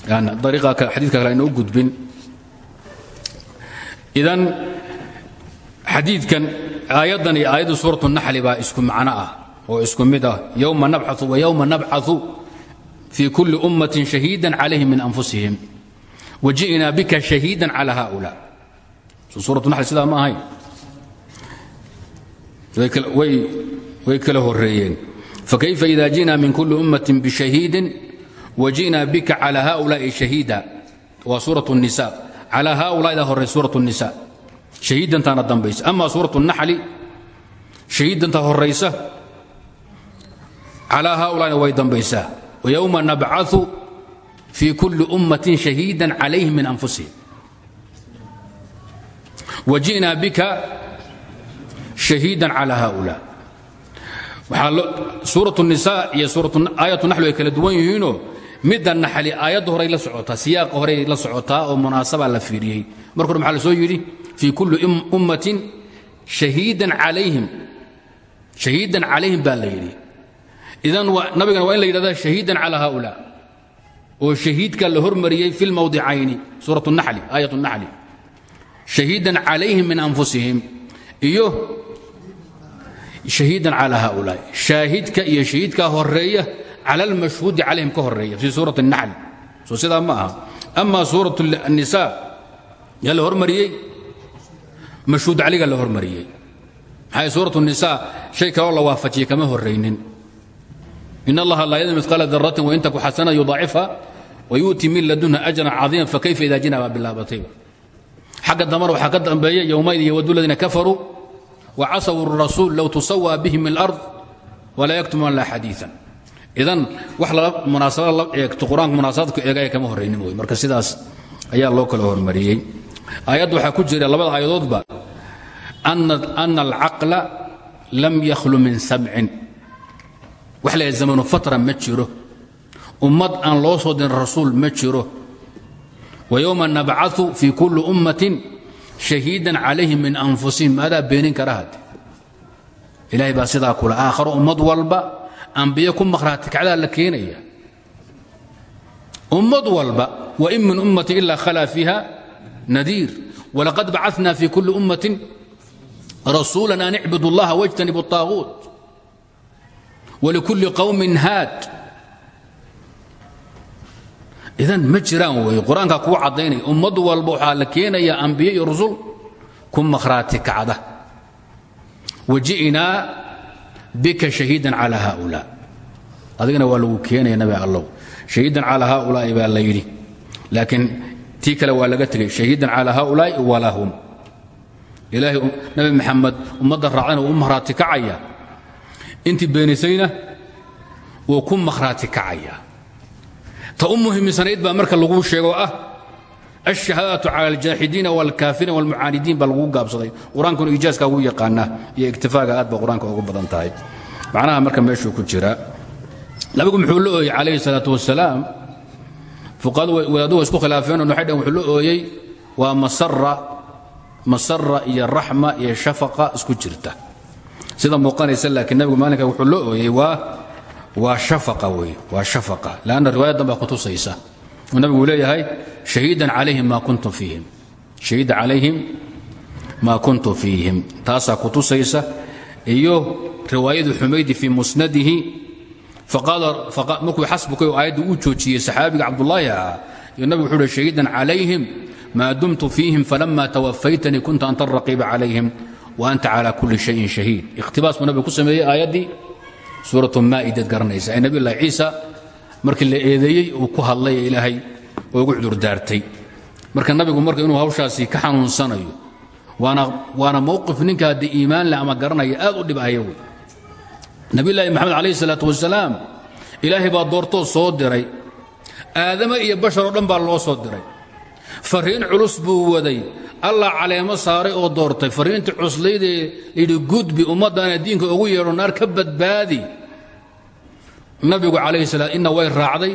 ariiqa xadiidka kale ayna u gudbin. Idan xadiidkan aayaddan iyo aayadda suuratu naxli baa isku macno ah oo isku mid ah yowma nabxau wa yowma nabcau fii kulli ummatin shahiidan calayhim min anfusihim wa ji'naa bika shahiidan calaa haula so suuratu naxl sidaa ma ahayn way kala horeeyeen fakayfa ida ji'naa min kulli ummatin bishahiidin wa ji'naa bika calaa haulaai shahiida waa suurat nisa calaa haulaadaa horey suurat nisa shahiidantaana dambaysa ama suurat naxli shahiidantaa horaysa calaa haulaana way dambaysaa وyowma nabcaثu fii kuli ummaةi shahiida calayhim min anfusihim وjiئna bika shahiida calى haؤulaa suuraة الnisa iyo aayaة naxli way kala duwan yihiinoo midda naxli aayadda horay la socotaa siyaaqa horay la socotaa oo munaasaba la fiiriyey marka hore maxaa la soo yidhi fii kulli ummatin shahiidan calayhim shahiidan calayhim baa la yidhi idan nabigana waa in la yidhahda shahiidan calaa haulaa oo shahiidka la hormariyey fi lmawdicayni suurat naxli aayat naxli shahiidan calayhim min anfusihim iyo shahiidan calaa haulaa shaahidka iyo shahiidka horeeya clى اlmashhuudi calayhim ka horeeya fii suuraة الnaxl soo sidaa ma aha ama suuraة الnisa yaa la hormariyey mashhuud caliga la hormariyey maxay suuratu nisaa shay kaloo la waafajiyey kama horraynin in allaha laa yadmi mihqaala daratin wain taku xasana yudaacifha wayu'ti min ladunha ajran caظiiman fakayfa ida jina baa bilaabatayba xagga dambana waxaa ka dambeeya yowmaidin yowadu ladiina kafaruu wa casaw rasuul low tusawaa bihim alard walaa yaktumuna laa xadiian idan wax munaasabad la eegto qur'aanka munaasabadku eegaya kama horraynin wey marka sidaas ayaa loo kala hormariyey aayadda waxaa ku jira labada aayadoodba ana alcaqla lam yakhlu min samcin wax la zamanu fatra ma jiro ummad aan loo soo dirin rasuul ma jiro ويوم نبعث في كل أمة شهيدا عليهم من أنفسهم ماذا بينين كرهت إلهي با سيدا كل آخر أمد والبا أنبياء كم مخراتك على لكينية أمد والبا وإن من أمة إلا خلا فيها نذير ولقد بعثنا في كل أمة رسولا أن اعبدوا الله واجتنبوا الطاغوت ولكل قوم هاد idan ma jiraan wey qur-aanka kuu caddaynaya ummad walba waxaa la keenayaa ambiye iyo rusul ku makhraati kacda waji'naa bika shahiidan calaa haaulaa adigana waa lagu keenaya nabi allow shahiidan calaa haaulaa'i baa la yidhi laakiin tii kale waa laga tegey shahiidan calaa haaulaa'i walahum ilaahay nabi maxamed ummadda raacdana wuu u makhraati kacaya intii beenisayna wuu ku makhraati kacaya ta u muhiimsanayd baa marka lagu sheego ah الشhahaadaة calى اljaaxidiina واlkaafiriin واlmucaanidiin baa lagu gaabsaday qur-aankuna ijaazka ugu yaqaanaa iyo iktifaaga aad ba qur-aanka ugu badan tahay macnaha marka meeshuu ku jira nabigu muxuu la ooyey calayhi الsalaaة wasalaam fuqahadu wadaaddu isku khilaafeen waxay dhaheen wuxuu la ooyey waa masara masara iyo raxma iyo shafaqa isku jirta sida muuqanaysa laakiin nabigu maalinka wuxuu la ooyey waa waa shafaqa wey waa shafaqa. Lanna riwaayadan baa kutusaysa nabigu leeyahay shahiidan calayhim maa kuntum fiihim. Shahida calayhim maa kuntu fiihim. Taasaa kutusaysa iyo riwaayadii xumaydi fii musnadihi markuu xasbuka aayadda uu joojiyey saxaabiga cabdulaahi ahaa iyo nabigu wuxuu uhi shahiidan calayhim dumtu fiihim falama tawafaytanii kunta anta raqiiba calayhim anta cala kulli shayin shahiid. Ikhtibaas buu nabigu ku sameeyey aayaddii suuratu maa'idad garanaysa. Ee nabi llahi ciisa markii la eedeeyey uu ku hadlay ee ilaahay ugu cudurdaartay marka nabigu marka inuu hawshaasi ka xanuunsanayo waana mowqif ninka haddii iimaan leh ama garanaya aad u dhibaya wey nabiyullaahi maxamed calayhi salaatu wasalaam ilaahay baa doortoo soo diray. Aadame iyo bashar oo dhan baa loo soo diray. Fariin culus buu waday allah caleemo saaray oo doortay. Fariintii cuslaydee yidhi gudbi ummaddaana diinka ugu yeedho naar ka badbaadi. Nabigu calayhi salaam inna way raacday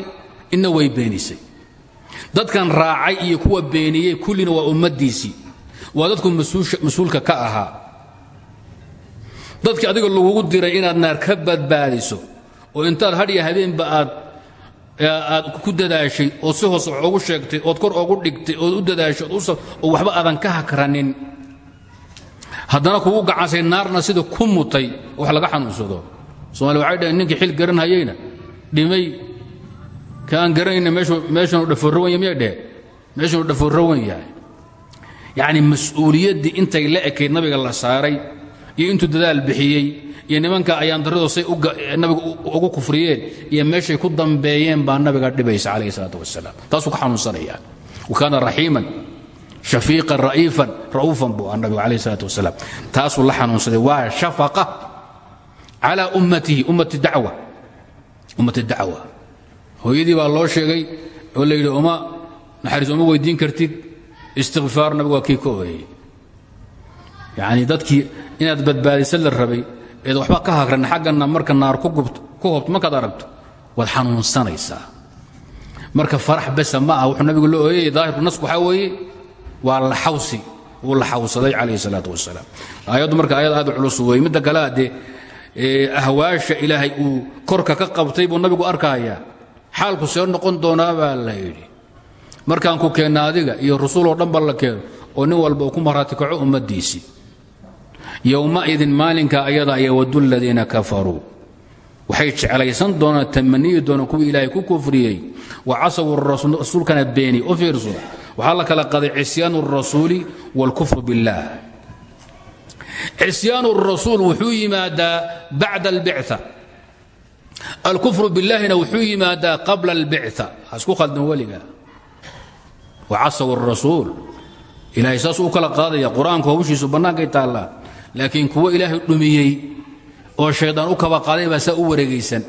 inna way beenisay. Dadkan raacay iyo kuwa beeniyey kullina waa ummaddiisii waa dadku mas'uulka ka ahaa. Dadkii adiga lagugu diray inaad naar ka badbaadiso oo intaad hadhiya habeenba aad aad ku dadaashay ood si hoos wax ugu sheegtay ood kor ogu dhigtay ood u dadaashay oo waxba aadan ka hakranin. Haddana kugu gacansay naarna sida ku mutay wax laga xanuunsado. Somaali waxay dhaheen ninkii xil garanhayeyna dhimay ka aan garanayna meeshanu dhafoorrawan miyay dheheen meeshanu dhafoorrawan yahay. Yacni mas'uuliyaddii intay la ekayd nabiga la saaray iyo intuu dadaal bixiyey iyo nimanka ayaan darrado say nabiga ugu kufriyeen iyo meeshay ku dambeeyeen baa nabiga dhibaysa calayhi salaatu wasalaam taasuu ka xanuunsanaya wa kaana raxiiman shafiiqan ra'iifan ra'uufan buu ah nabigu calayhi salaatu wasalaam taasuu la xanuunsaday. Waa shafaqa calaa ummatihi ummati dacwa. Ummati dacwa. Hooyadii baa loo sheegay oo la yidhi uma naxariis uma weydiin kartid. Istikfaar nabigu waa kii ka ooyey yacni dadkii inaad badbaadisa la rabay eed waxba ka hagran xaggana marka naar ku hobto markaad aragto waad xanuunsanaysaa. Marka farax besa ma ah wuxuu nabigu la ooyey daahirku nasku waxaa weeye waa laxawsi uu laxawsaday calayhi salaatu wasalaam aayaddu marka ayad aad u culus weeye midda kale dee ahwaasha ilaahay uu korka ka qabtay buu nabigu arkaaya xaalku see noqon doonaa baa la yidhi. Markaan ku keenna adiga iyo rasuuloo dhan ba la keeno oo nin walba uu ku marhaati kaco ummaddiisii yowmaidin maalinka ayada yawadu ladiina kafaruu waxay jeclaysan doonaan tamaniyi doonaan kuwii ilaahay ku kufriyey wa casawu rasuulkana beeni u fiirso waxaa la kala qaday cisyaanu الrasuuli wاlkufru biاllah cisyaan الrasuul wuxuu yimaadaa bacda اlbicثa alkufru biاllahina wuxuu yimaadaa qabla اlbicثa ha isku khaldan weliga wacasaw الrasuul ilahay saasuu u kala qaadaya qur-aanku hawshiisu bannaankay taallaa laakiin kuwo ilaahay dhumiyey oo shaydaan u kaba qaaday baa saa u wareegaysan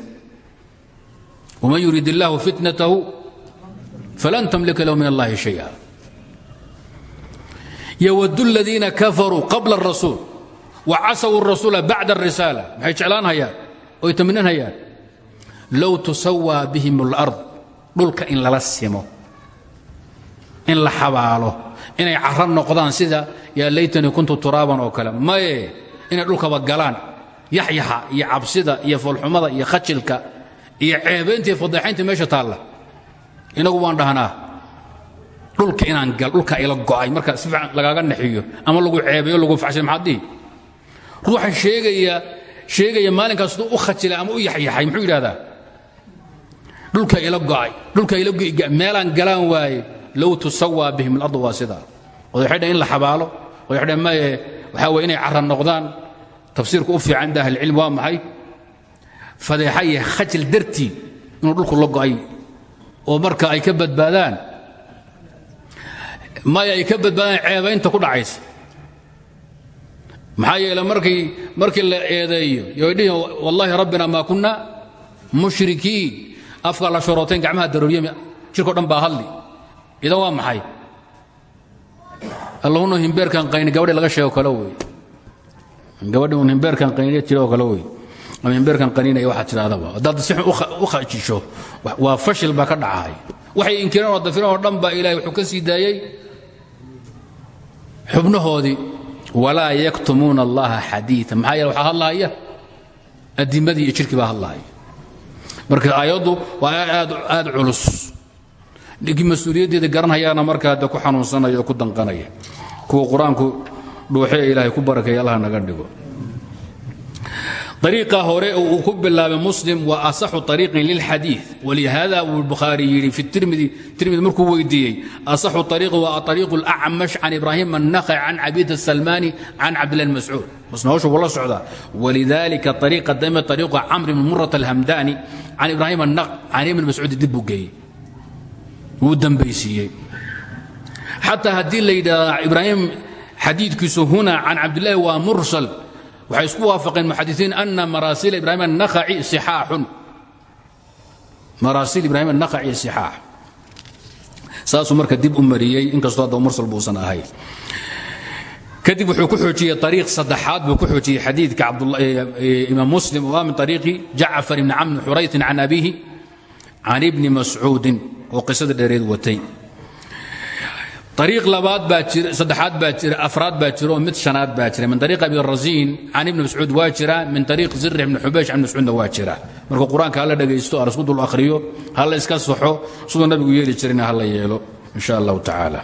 waman yurid illaahu fitnatahu falan tamlika lahu min allahi shaya ywd اladiina kafaruu qabla الrasuul wacasaw الrasuula bacda الrisaala maxay jeclaan hayaan oy taminan hayaan low tusawaa bihim اlard dhulka in lala simo in la xabaalo inay caro noqdaan sida yaa laytanii kuntu turaaban oo kale. Maye inay dhulkaba galaan. Yaxyaxa iyo cabsida iyo foolxumada iyo khajilka iyo ceebaynta iyo meesha taalla. Inagu waan dhahnaa dhulka inaan gal dhulka ila go'ay marka si fiican lagaaga naxiyo ama lagu ceebayo lagu faxshay maxaad dhihi ruuxa sheegaya sheegaya maalinkaas siduu u khajilay ama u yaxyaxay muxuu yidhahdaa dhulka ila go'ay dhulka ila meelaan galaan waaye low tusawaa bihim alardu waa sidaa oday waxay dhaheen in la xabaalo oday waxay dhaheen maye waxaa weye inay carra noqdaan. Tafsiirka u fiican inda ahlicilmi waa maxay? Fadeexa iyo khajil dartii inuu dhulku la go'ay. Oo marka ay ka badbaadaan maya ay ka badbaadaan ceebaynta ku dhacaysa. Maxaa yeele markii markii la eedeeyo yoy dhihi wallaahi rabbina maa kunna mushrikiin. Afkaa la shorooteen gacmaha darooriyami jirkao dhan baa hadli idan waa maxay? Allahuna himbeerkan qayni gabadhi laga sheego kale wey gabadhi un himbeerkan qayniya jira oo kale wey ama himbeerkan qaniinaya waxaad tidhahdaba haddaad si u khajisho waa fashil baa ka dhacaay waxay inkireen oo dafireen oo dhan baa ilaahay wuxuu ka sii daayey xubnahoodii walaa yaktumuuna allaha xadiia maxaa yeele waxaa hadlahaya adimadii iyo jirkii baa marka aayaddu waa aad culus ninkii mas'uuliyaddeeda garanayaana markaa de ku xanuunsanaya ku danqanaya. Kuwa qur'aanku ilaahay ku barakeeya allah naga dhigo. Ariiqa hore uu ku bilaabay muslim waa asaxu ariiqin lilxadii walihaada abulbukhaari yidhi fi tirmidi tirmidi markuu weydiiyey asaxu ariiqi waa ariiqu lacmash can ibraahim annakhaci can cabiid asalmaani can cabdillahi mascuud musnahowsha wuu la socdaa. Walidaalika ariiqa dame ariiqu camr bn murat alhamdaani can ibraahim can ibni mascuud dib buu geeyey wuu dambaysiiyey xataa haddii la yidhahda إبراهيم xadiidkiisu huna can cabdالlahi waa mursل waxay isku waafaqeen muxadiiin ana maraasiil ibrahim النahaci صixaaxun maraasiil ibrahim النakhaci صixaax saasuu marka dib u mariyey inkastoo hadda mursal buusan ahayn kadib wuxuu ku xoojiyey ariiq saddexaad buu ku xoojiyey xadiidka imaam muslim oo ah min ariiqi jacfar ibni camr xuraytin can abihi can ibni mascuudin oo qisada dheereed watay ariiq labaad baa jira saddexaad baa jira afraad baa jira oo mid shanaad baa jira min ariiq abi rasiin can ibni mascuud waa jira min ariiq zirix ibni xubaysh can mascuudna waa jira marka qur-aanka hala dhegaysto ha lasku dul akhriyo ha la iska saxo siduu nabigu yeeli jirina ha la yeelo in sha allahu tacaala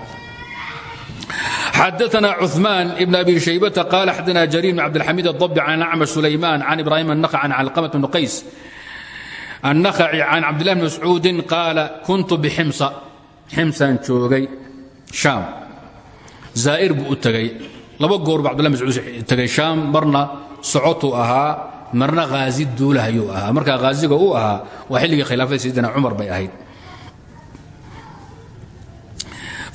xadaثna cثmaan ibn abi shaybata qaala xadana jariir bn cabdilxamiid الضبي can acmash sulayman can ibrahim النخع can calqamat bn qays النخعي can cabdillahi bn mascuudin qaala kuntu bximsa ximsaan joogay shaam zaa'ir buu u tegey laba goor buu abdullah mascuud tegey shaam marna socotuu ahaa marna haazi duulahayuu ahaa markaa haaziga uu ahaa waa xilligii khilaafada sayidina cumar bay ahayd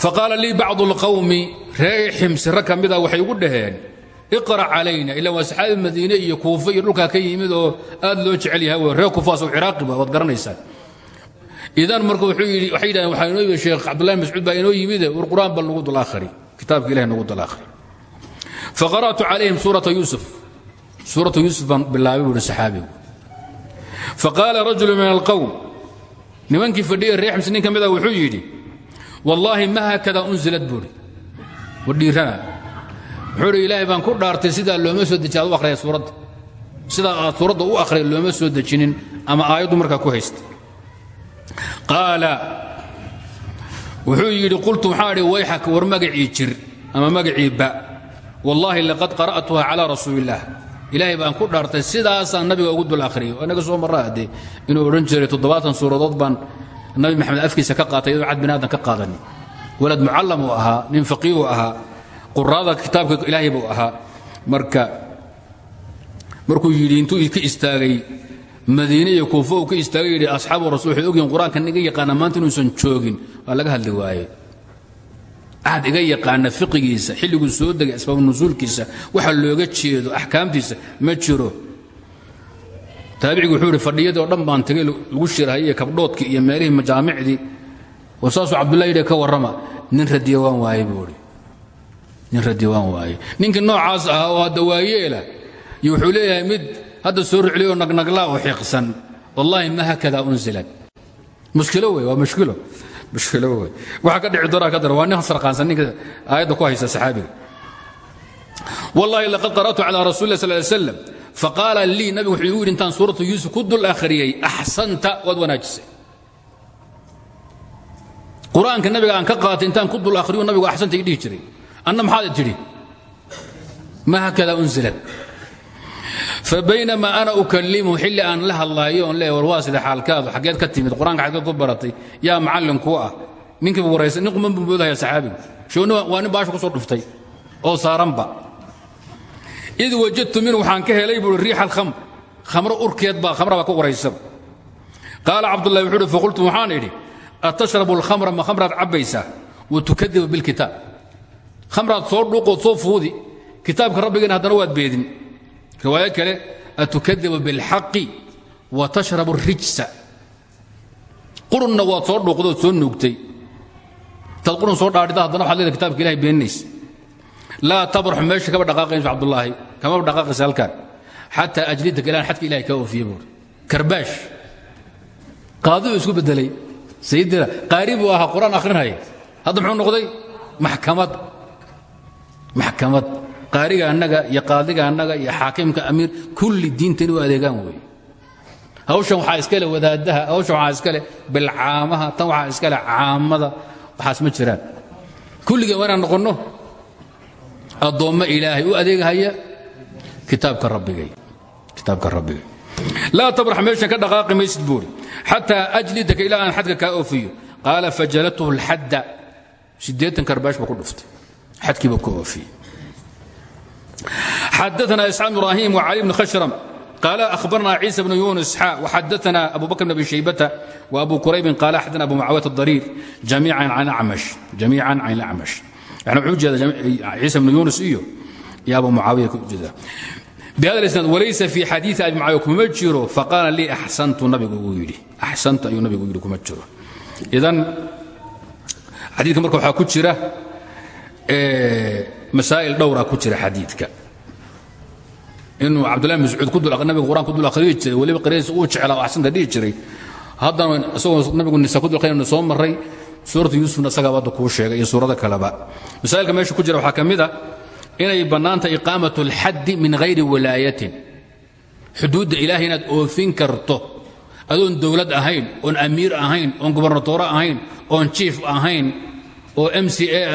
faqaala lii bacdu اlqawmi reer ximsi rag ka mida waxay ugu dhaheen iqra' calayna ila waa saxaabi madiine iyo kuufe iyo dhulkaa ka yimid oo aad loo jecel yahay w reer kufaas oo ciraaqiba waad garanaysaan. Idan marka waxay yidhahdeen waxaa inoo yimid sheekh cabdullahi mascuud baa inoo yimide war qur'aan bal nagu dul akhri kitaabka ilahi nagu dul akhri faqara'tu calayhim suurata yuusuf. Suurata yuusuf baan bilaabay buu ihi saxaabigu. Faqaala rajulu min alqowm nimankii fadhiyey reer ximsi nin ka mida wuxuu yidhi wallaahi ma haakada unzilad buuhi wadhiirana wuxuu ilaahay baan ku dhaartay sidaa looma soo deji ad u akhraya suuradda. Sidaa aad u akhriya looma soo dejinin ama aayaddu markaa ku haysta qaala wuxuu yidhi qultu waxaa idhi wayxak war magacii jir ama magacii ba. Wallaahi laqad qara'tuha calaa rasuuli illaah ilaahay baan ku dhaartay sidaasaan nabiga ugu dul akhriyay. Inaga soo marra haddee inuu odhan jiray toddobaatan suuradood baan nabi maxamed afkiisa ka qaatay iyadoo cad bini aadan ka qaadanin walad mucallam uu ahaa nin faqiih ahaa quraada kitaabka ilaahay buu ahaa. Marka markuu yidhi intuu ka istaagay madiine iyo kuufo uu ka istaagay yidhi asxaabu rasul waxay ogyihiin qur'aanka niga yaqaana maanta joogin. Waa laga hadli waaye. Axad iga yaqaana fiqigiisa xilliguu soo degay asbaab nusuulkiisa waxa looga jeedo axkaamtiisa ma jiro. Taabicigu wuxuu fadhiyadii oo dhan baan tagay lagu kabdhoodkii iyo meelihii majaamicdii. War saasuu cabdullahi yidhi ka warrama nin radiya waan waaye nin radiya waan waaye ninkii noocaas ahaa oo hadda waayeela iyo leeyahay mid hadda soo rucliyo oo oo xiiqsan. Wallahi ma hakada unzilat mushkilo wey waa mushkilo. Mushkilo wey. Waxa ka dhici doonaa ka waa nin sarqaansan ninka aayadda ku haysta saxaabiga. Wallahi laqad qara'tu cala rasuuli lah sal ly slam faqaala lii nabigu wuxuu igu yidhi intaan suuratu yuusuf ku dul akhriyey axsanta waad wanaajisay. Qur'aanka nabiga aan ka anna maxaad tidhi ma hakada unzilat fabaynamaa ana ukalimuhu xilli aan la hadlaayo on leeya war waa ka timid xaggeed ku baratay yaa macallin kuu ah ninkiiba waraysan nin quman buu moodahaya saxaabigu shooni waa nin ku soo dhuftay oo saaranba id wajadtu min waxaan ka helay buui riixa alkhamr khamro urkeed baa khamra baa ku qoraysaba qaala cabdullahi wuxuu uhi waxaan idhi atashrabu alkhamra ma khamraad cabbaysaa wa tukadibu bilkitaab khamraad soo dhuuqood soo fuudi. Kitaabka rabbigana haddana waad beedin. Riwaayo kale atukadibu bilxaqi wa tashrabu rijsa. Qurunna waad soo dhuuqdood soo nuugtay. Intaad qurun soo dhaadhida haddana waxad leedahay kitabka ilahay beeninaysa laa tabrax meesha kaba dhaqaaqayso cabdullaahi. Kamaba dhaqaaqaysa halkan xataa ajlidaka ilaan xadka ilahay kaa oofiye buuri karbaash. Isku bedelay sayidina qaari buu ahaa qur'aan muxuu noqday? Maxkamad maxkamad qaariga annaga iyo qaadiga annaga iyo xaakimka amiir kulli diinta inuu adeegaan weeye. Hawshan waxaa iska le wadaaddaha hawshan waxaa iska le bilcaamaha tan waxaa iska le caamada waxaas ma jiraan. Kulligeen waa inaan noqonno addoommo ilaahay u adeegahaya kitaabka rabbigay kitaabka rabbigay. Laa tabrax meeshan ka dhaqaaqi maysid buuri xataa ajlidaka ilaa aan xadka kaa oofiyo. Qaala fajaladtuhu alxadda siddeetan karbaash baa ku dhuftay xadkiiba ku oofiye xadaana isxaaq bn ibrahim wcali bn khashram. Qaala ahbarna ciisa bnu yunus xa waxadaana abu bakr bn abi shaybata waabu quraybin qaala xadana abu mucaawiyat adariir jamiican can lacmash yani wuxuu ujeeda ciisa bnu yunus iyo iyo abu mucaawiya ka ujeeda bhada isnaad walaysa fii xadiii abi mucaawiya kuma jiro faqaala lii axsantu nabigu uu yidhi. Axsantu ayuu nabigu yidhi kuma jiro. Idan xadiidka marka waxaa ku jira masaa'il dhowra ku jira xadiidka. Inuu cabdullahi mascuud nabigu qur'aan ku dul jiray weliba qiradiisa uu jeclaa oo axsanta dhihi jiray. Haddana isagoo nabigu nisa ku dulqrinayna soo marray suuratu yuusufna isagaaba hadda sheegay iyo suurado kaleba. Masaa'ilka meesha ku jira waxaa ka mid a inay bannaanta iqaamat alxaddi min hayri walaayatin. Xuduudda ilaahay inaad oofin adoon dowlad ahayn oon amiir ahayn oon gubernatoore ahayn oon jiif ahayn oo m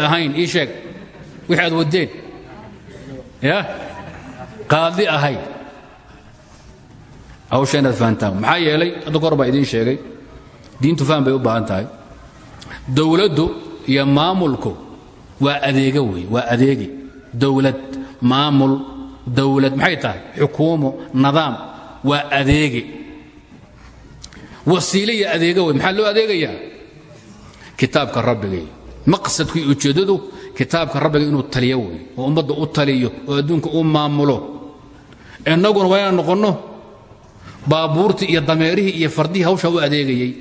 ahayn ii sheeg. Wixii aad wadeen ya? Qaadi ahay. Hawsha inaad fahantaan. Maxaa yeelay hadda kahor baa idiin sheegay diintu faham bay u baahan tahay. Dowladdu iyo maamulku waa adeega wey waa adeegi. Dowlad maamul dowlad maxay tahay? Xukuumo nidaam waa adeegi. Wasiile iyo adeega wey maxaa loo adeegayaa? Kitaabka rabbigay maqsadku iyo ujeeddadu kitaabka rabbiga inuu taliyo wey oo ummadda u taliyo oo adduunka u maamulo. Innaguna waa inaan noqonno baabuurtii iyo dameerihii iyo fardihii hawshaa u adeegayey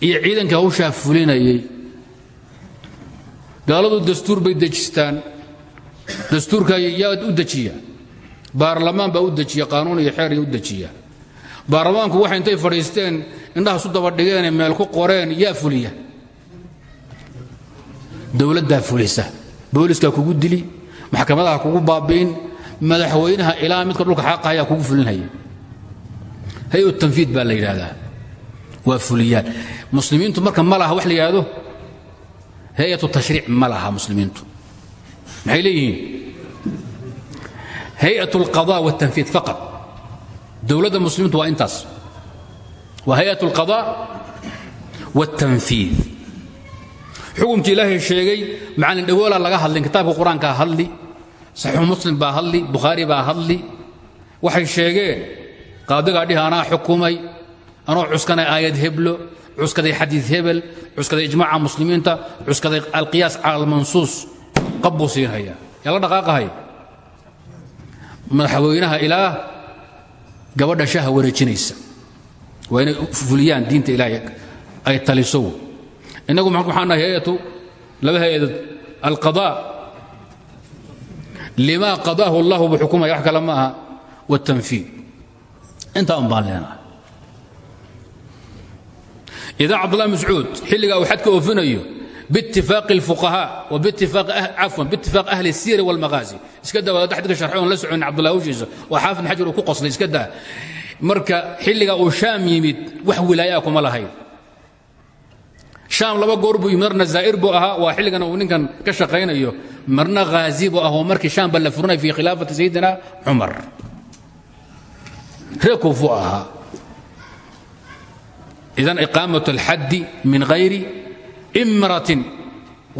iyo ciidankii hawshaa fulinayey. Gaaladu dastuur bay dejistaan. Dastuurka yaa u dejiya. Baarlamaan baa u dejiya qaanuun iyo xeer u dejiya. Baarlamaanku waxay intay fadhiisteen indhaha su daba dhigeenee meel ku qoreen yaa fuliya dowladdaa fulisa booliskaa kugu dili maxkamadaha kugu baabi'in madaxweynaha ilaa midka dhulka xaqahayaa kugu fulinhaya hay'u tanfiid baa la yidhaahdaa. Waa fuliyaan muslimiintu marka ma wax la yidhaahdo hay'atu tashriic muslimiintu. Maxay leeyihiin? Hay'at alqada waltanfiid faqat. Dowladda muslimiintu waa intaas xukumkii ilaahay sheegay macalin dhagoolaa laga hadlin kitaabka qur'aankaa hadli saxiixu muslim baa hadli bukhaari baa hadli. Waxay sheegeen qaadigaa dhihi anaa xukumay anoo cuskanay aayad heblo cuskaday xadiid hebel cuskaday ijmaaca muslimiinta cuskaday alqiyaas cala almansuus qab buu siinhayaa yaa la dhaqaaqahay? Madaxweynaha ilaa gabadha shaha wareejinaysa. Waa inay fuliyaan diinta ilaahay ay taliso innagu maxaan nahay hay-atu laba hay-adood alqadaa lima qadaahu allahu buu xukumaya wax kale ma aha والتنفيذ intaa un baan leenahay idan cabdullah mascuud xilligaa uu xadka oofinayo biitifaaqi الfuqahaa cafwan biitifaaq ahli الsiyar والmaqaazi iska daa wadaad xadka sharxay oon la soconin cabdullah hawshiisa oo xaafid xajar uu ku qoslay iska daa marka xilligaa uu shaam yimid wax wilaayaa kuma lahayn shaam laba goor buu marna zaa'ir buu ahaa waa xilligan uu ninkan ka shaqaynayo. Marna khaazi buu ahoo markii shaamba la furinay fii khilaafati sayidina cumar. Ree kuufu ahaa. Idan iqaamat alxaddi min hayri imratin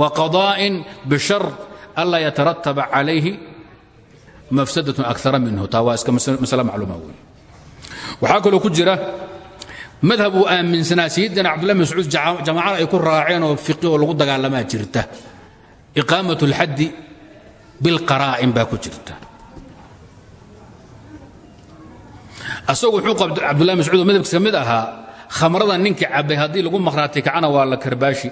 wa qadaa'in bishar anlaa yatarataba calayhi mafsadatu akara minhu. Taa waa iska masalo macluuma wey waxaa madhab uu aaminsanaa sayidina cabdullah mascuud jamaacada ay ku raaceen oo fiqioo lagu dagaalamaa jirta. Iqaamat اlxaddi bilqaraa'in baa ku jirta. Asagu wuxuu qaba cabdullahi mascuud oo madhabkiisa khamrada ninka cabbay haddii lagu makhraati kacana waa la karbaashi.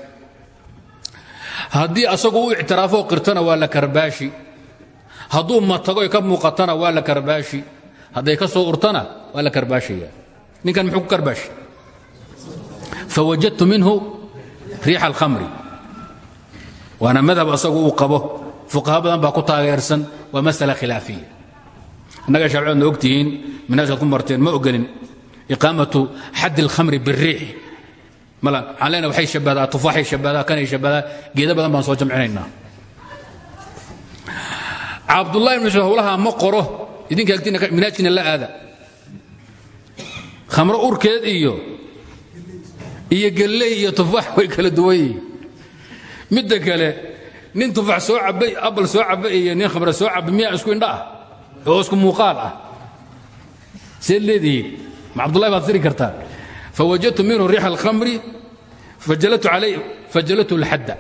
Haddii asagu u ictiraafoo qirtana waa la karbaashi. Hadduu matago ay ka muuqatana waa la karbaashi. Hadday ka soo urtana waa la karbaashaya ninkan muxuu karbaashi? Fawajadtu minhu riixa alkhamri waana madhab asagu uu qabo fuqaha badan baa ku taageersan waa masala khilaafiya innaga shaaficadna ogtihiin minaaskaad ku marteen ma ogelin iqaamatu xadd اlkhamri biriix mal waxaan leenahay waxay shabbahdaa tufaaxay shabbahdaa kanay shabbahdaa geeda badan baan soo jamcinaynaa cabdullahi ibn mascuud howlaha ma qoro idinka agtiina minaajkiina la aada khamro urkeed iyo iyo gelley iyo tufaax way kala duwan yihiin kale nin tufaax soo cabay abal soo cabay iyo nin khamre soo cabay miyaa isku indha ah? Oo isku muuqaal ah. Seed leedihiin ma cabdullahi baad siri kartaa. Fawajadtu minhu riixa alkhamri fajalatu اlxadda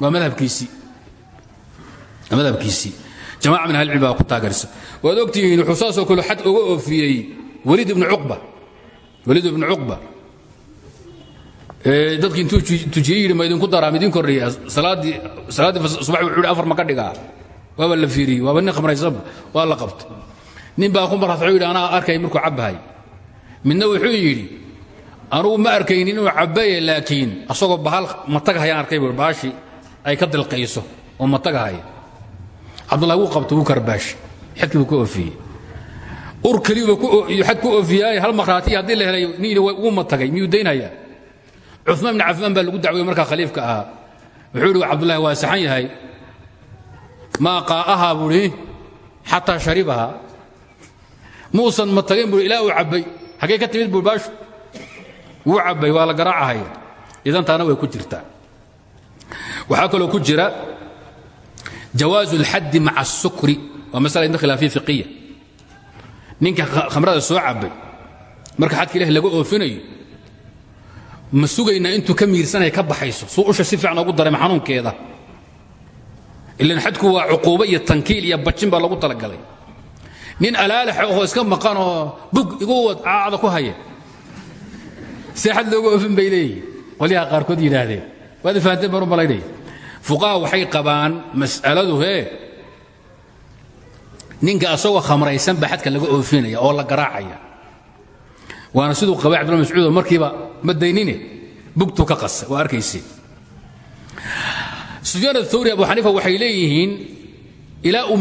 waa madhabkiisii. Madhabkiisii. Jamaca min ahlicilm baa ku taageersan waad ogtihiin wuxuu saasoo kale xad uga oofiyey waliid ibnu cuqba. Waliid ibnu cuqba dadki intuu tujiyey yidhi ma idinku daraa ma idin korreeya salaaddii subax wuxuu yidhi afar ma ka dhigaa. Waaba la fiiriyey waaba nin khamraysanba waa la qabtay. Nin baa ku markaas wuxuu yidhi anaa arkay markuu cabbahay. Midna wuxuu yidhi anugu ma arkaynin inuu cabbaye laakiin asagoo bahal matagahayaan arkay buu baashi ay ka dilqayso oo matagahaya cabdullahi wuu qabto wuu karbaashi xadkii buu ka oofiyey ur keliuba xad ku oofiyaaye hal markhaatiya haddii la helay nin wuu matagay miyuu daynhayaa cumaan bn cafaan baa lagu dacwayey markaa khaliifka ahaa wuxuu yidhi cabdullahi waa saxan yahay maa qaa'ahaa buuhi xataa sharibahaa muusan matagayn bui ilaa uu cabbay xaggee ka timid bui baashu wuu cabbay waa la garaacahaya idan taana way ku jirtaa waxaa kaloo ku jira jawaazu اlxaddi maca الsukri waa masala idin khilaafiya fiqiya ninka khamrada soo cabbay marka xadka ilahi laga oofinayo ma sugaynaa intuu ka miirsanaya ka baxayso. Suu usha si fiican ogu dareema xanuunkeeda ilan xadku waa cuquubo iyo tankiil iyo bajin baa lagu talagalay. Nin alaalaxa oo iska maqan oo bug igu caacda ku haya see xad looga oofin bay leeyihiin qolyaha qaarkood yidhaahdeen waad fahanteen baan u malaynaya fuqaha waxay qabaan mas'aladu hee ninka asagoo khamraysan baa xadka laga oofinaya oo la garaacaya waana siduu qabay cabdullah mascuud oo markiiba ma daynine? Bugtuu ka qasa waa arkayseen sufyaan athawri abu xaniifa waxay leeyihiin ilaa uu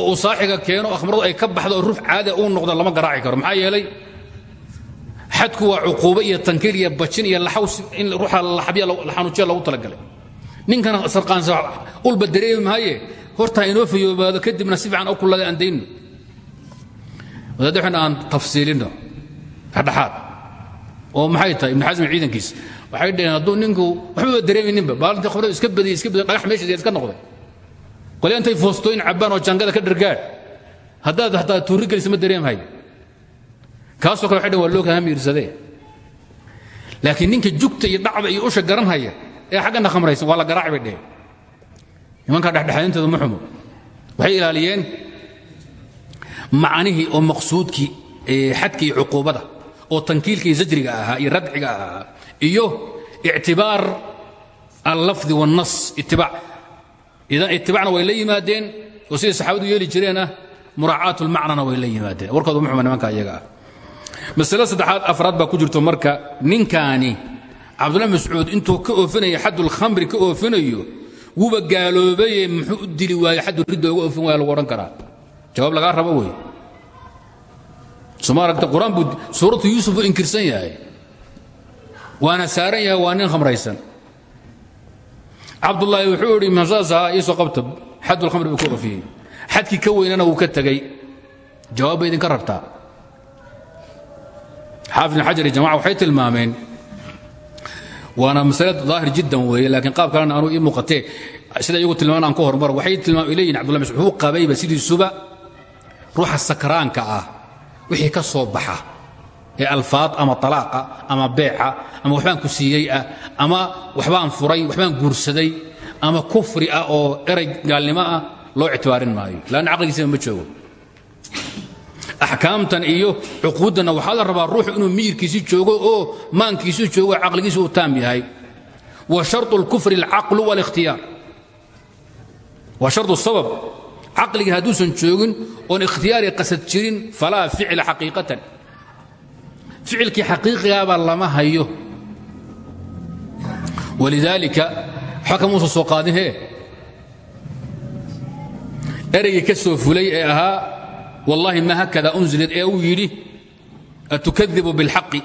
oo saaxiga keeno oo khamradu ay ka baxdo oo caada uu noqdo lama garaaci karo. Maxaa yeelay xadku waa cuquubo iyo tankiil iyo bajin iyo laxaws in ruuxa laxanuujiya loogu talagalay. Ninkana sarqaansa ulba dareemi maaye? Hortaa inoo fayoobaado kadibna si fiican u kullada aan dayno wadaadda waxayna aan tafsiilinno dhexdhexaad oo maxay tahay? Ibnu xasmi ciidankiis. Waxay dhaheen hadduu ninku waxbaba dareemayninba baalintii khamradu iska badiyey iska badiyey dhagax meeshiisa iska noqday. Qolya intay foostooyin cabbaan oo jangada ka dhargaadh haddaad hataa tuuri gelisa ma dareemhay. Kaasoo kale waxay dhan waa loo laakiin ninka jugta iyo dhacda iyo usha garanhaya ee xaggana khamraysan waa la bay dheheen nimankaa dhexdhexaadintooda ma waxay ilaaliyeen macnihii oo maqsuudkii xadkii cuquubada oo tankiilkii zajriga ahaa iyo radciga ahaa iyo ictibaar allafdi wاlnas itibaac idan itibacna way la yimaadeen oo sidai saxaabadu yeeli jireenah muraacaat اlmacnana way la yimaadeen. Warkooda ma xuma nimanka iyaga ah? Saddexaad afraad baa ku jirto marka ninkaani cabdullahi mascuud intuu ka oofinaya xadulkhamri ka oofinayo wuuba gaaloobaye muxuu u dili waaye xaddu ridda uga oofin waaya lagu odhan karaa. Jawaab lagaa rabo wey soma aragta qur'aan suuratu yuusuf buu inkirsan yahay. Waana saaran yahay waa khamraysan. Cabdullaahi wuxuu idhi masaas ahaa qabta xadulkhamri buu ka oofiyey xadkii ka weynana wuu ka tegey. Jawaab bay idinka rabtaa. Xaafid ibn xajar tilmaameen waana masale daahir jiddan weeye laakiin qaab kalena aanu ii muuqatee sida iyagu tilmaaman aan ka hormar waxay tilmaam leeyihiin abdullah mascuud wuxuu qabayba sidiisuba ruuxa sakraanka ah wixii ka soo baxa ee alfaad ama talaaqa ama beeca ama waxbaan ku siiyey ah ama waxbaan furay waxbaan guursaday ama kufri ah oo erey gaalnimo ah loo ictibaarin maayo laanna caqligiisaba ma joogo axkaamtan iyo cuquuddanna waxaa la rabaa ruuxu inuu miyirkiisi joogo oo maankiisu joogo caqligiisu uu taam yahay wa sharطu اlkufri اlcaqlu wاlاkhtiyaar waa sharطu sabab caqliga hadduusan joogin oon ikhtiyaari qasad jirin falaa ficla xaqiiqatan ficilkii xaqiiqigaaba lama hayo walidaalika waxba kamuusa soo qaadin he ereygii ka soo fulay ee ahaa wallahi ma hakada unzilad ee uu yidhi atukadibu biاlxaqi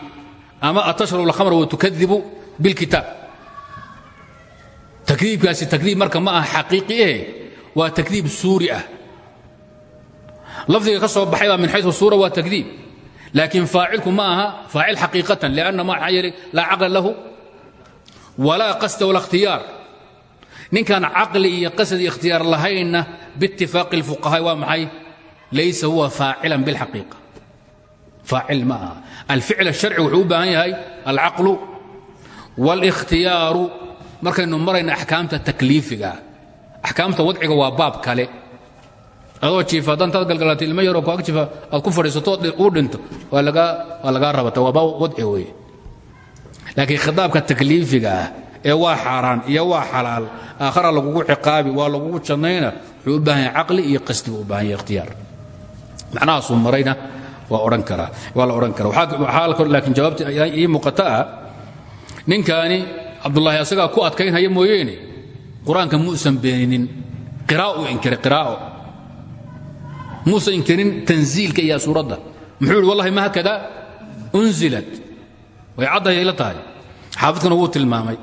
ama atashrabu اlkhamra watukadibu biاlkitaab takdiibkaasi takdiib marka ma aha xaqiiqi eh waa takdiib suuri ah lafdiga ka soo baxay baa min xayu suura waa takdiib laakiin faacilku ma aha faacil xaqiiqatan lanna maxaa yeelay laa caqla lahu walaa qasda wala اkhtiyaar ninkaan caqli iyo qasad iyo ikhtiyaar lahaynna biitifaaqi اlfuqahaa waa maxay laysa huwa faacilan biاlxaqiiqa faacil ma aha alficl الsharci wuxuu u baahan yahay alcaqlu wاlاkhtiyaaru markaynu marayna axkaamta takliifiga axkaamta wadciga waa baab kale. Adoo jiifa haddaan taad galgalaatay ilmo yaroo ku ag jiifa aad ku fadhiisato uu dhinto waa lagaa rabata waa baab wadci weeye. Laakiin khitaabka takliifiga ah ee waa xaaraan iyo waa xalaal aakhara lagugu ciqaabi waa lagugu jannayna wuxuu u baahan yahay caqli iyo qasdi u baahan yahay ikhtiyaar. Macnahaasuu marayna waa odhan karaa waa la odhan karaa waxaa laakiin jawaabta ii muuqata ah. Ninkaani cabdullaahi ku adkaynhaya mooyeene qur'aanka muusan beeninin qiraa'u inkiray qiraa'o muusan inkirin tanziilka iyo suuradda. Muxuu yidhi wallahi ma hakada unzilat. Way caddahay la tahay. Xaafidkuna wuu tilmaamay.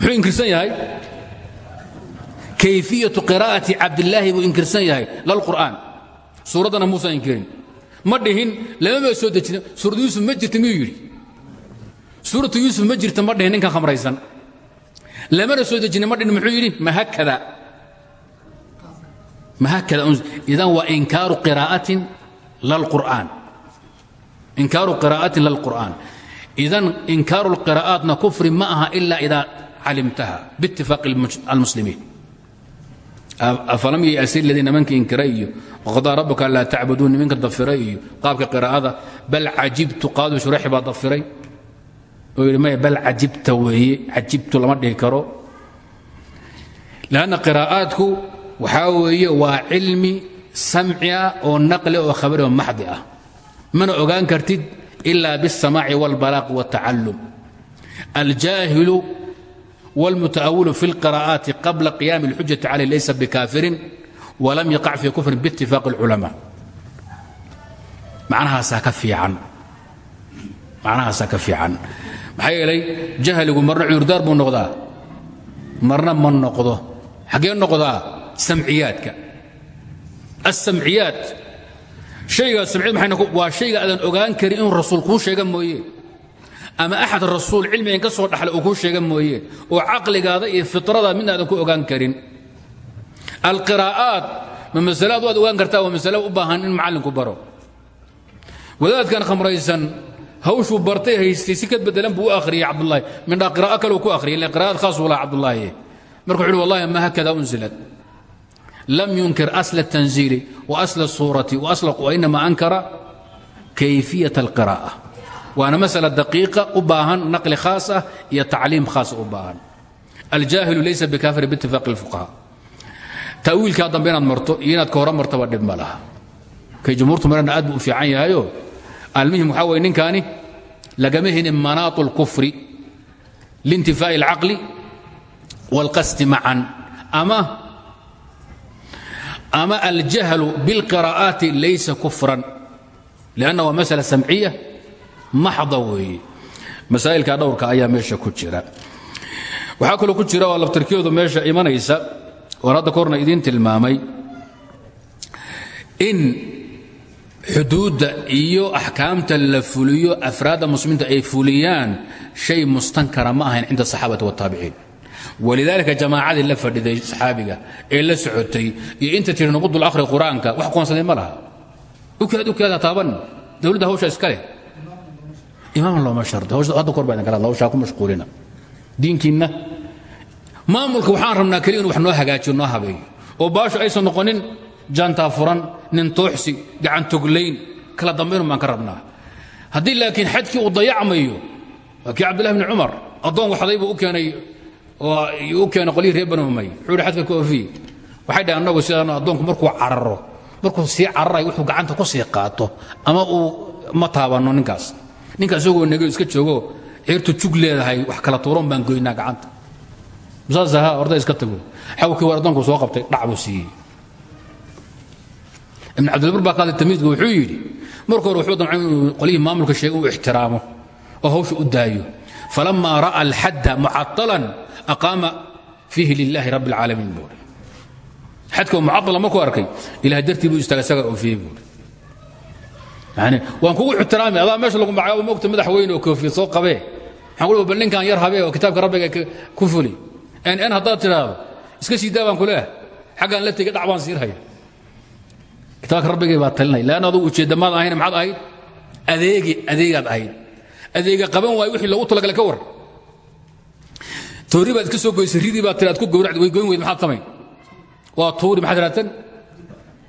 Muxuu inkirsan yahay? Kayfiyatu qiraa'ati cabdillaahi buu inkirsan yahay. Lalqur'aan suuraddana muusan inkirin. Ma dhihin lamaba soo dejina suurad yuusuf ma jirta miyuu yidhi? Suuratu ma jirta ma dhihin ninkan khamraysan lamana soo dejina ma dhihin muxuu yidhi mahakada idan waa inkaaru qiraa'atin lalqur'aan inkaaru qiraa'atin lalqur'aan idan inkaaru lqiraa'aatna kufri ma aha ila idaa calimtaha biitifaaqi almuslimiin. Afalam yayasi ladiina mankii inkira iyo waqadaa rabbuka laa tacbuduun niminka dafiray iyo qaabka bal cajibtu qaadu shuraxi baa dafiray oo yidhi maya bal cajibta weeye cajibtu lama dhihi karo lanna qiraa'aadku waxaa weeye waa cilmi samci ah oo naqli oo khabari oo maxdi ah mana ogaan kartid ila biاsamaaci wاlbalaaq wاtacallum aljaahilu wاlmuta'awilu fi اlqira'aati qabla qiyaami اlxujati calayh laysa bikaafirin walam yaqac fii kufrin biitifaaqi اlculamaa macnahaasaa ka fiican macnahaasaa ka fiican maxaa yeelay jahligu marna cudurdaar buu noqdaa. Marna ma noqdo. Xaggee noqdaa samciyaadka. Asamciyaad shaygaa samciyad waa shayga aadan ogaan karin inuu rasuul kuu sheega mooye. Ama axad rasuul cilmigan ka soo dhaxlay uu kuu sheega mooye. Oo caqligaada iyo fitrada mid aadan ku ogaan karin. Alqiraa'aat ma masale ad waad ogaan kartaa waa masale u baahan in macallinku baro. Wadaadkan khamraysan hawshuu bartay haystay si ka bedelan buu u akhriyay cabdullaahi mindhaa qiraa'o kaleu ku akhriyay ille qiraa'ad khaas u laha cabdullaahi marka wuxu uhi wallahi ma hakada unzilat lam yunkir asla الtanziili waasla الsuurati wainama ankara kayfiyat اlqiraa'a waana masala daqiiqa u baahan naqli khaas ah iyo tacliim khaasa u baahan aljaahilu laysa bikaafir biitifaaqi اlfuqaha ta'wiilkaa dambe inaad marto iyo inaad ka hore martaba dhib ma laha kay jumhuurtu marana aad buu u fiican yahayo almuhim waxaa weye ninkaani lagama hinin manaatu اlkufri liintifaa'i اlcaqli wاlqasdi macan ama ama aljahlu biاlqiraa'aati laysa kufran lanna waa masala samciya maxda weeye masaa'ilka dhowrka ayaa meesha ku jira waxaa kaloo ku jira oo laftirkiyoodu meesha imanaysa waan hadda korna idiin tilmaamay in xuduudda iyo axkaamta la fuliyo afraadda muslimiinta ay fuliyaan shay mustankara ma ahayn cinda asaxaabati wاtaabiciin walidaalika jamaacadii la fadhiday saxaabiga ee la socotay iyo inta tiri nuqudul akhri qur'aanka wax qoonsaday ma ukaad ukaada taaban. Dowladda hawsha iska leh. Imaam looma shardi hadda kor baa idin kala hawshaa ku mashquulina. Diinkiinna. Maamulka waxaan rabnaa keliya wax noo hagaajiyo noo oo baashu aysan noqonin jaantaa furan nin tooxsi gacan toglayn kala dambaynun baan ka rabnaa. Haddii laakiin xadkii uu dayacmayo waa kii cabdullahi bni cumar addoon u keenay oo u keenay qolyihii reer umay wuxuu yidhi xadka ka oofiye waxay dhahen annagu sidaan addoonku markuu cararo markuu sii cararayo wuxuu gacanta ku sii qaato ama uu ma taabanno ninkaas. Ninka isagoonego iska joogo ciirtu jug leedahay wax kala tuuran baan goynaa gacanta. Saas ahaa orda iska tago. Xawkii war soo qabtay dhac buu ibn cabdilbar baa qaada tamiidka wuxuu yidhi marka hore wuxuu damcay inuu qolyihii maamulka sheegay uu ixtiraamo oo hawsha u daayo. Falama ra'a alxadda mucatalan aqaama fiihi lilahi rabbi اlcaalamiin buuri xadka mucadala markuu arkay ilahay dartii buu istaaga isaga oofiyey buuri yani waan kugu ixtiraami adaa meesha lagu magacaabo mogta madaxweyne oo koofiya soo qabee waxaan ku bal ninkan yar habee oo kitaabka rabbiga ku fuli. En en haddaad tidhaahdo iska sii daa baan ku leeyahay. Xaggaan la tegey dhac baan siirhaya kitaabka rabbigay baa talinaya leanna adugu ujeedda maad ahayn maxaad ahayd? Adeegi adeegaad ahayd. Adeega qaban waayo wixii loogu talagale ka war. Toori baad iska goysay ridii baad tiri aad ku gowracdi way goyn weyd maxaad samayn waa tuuri maxaad raatan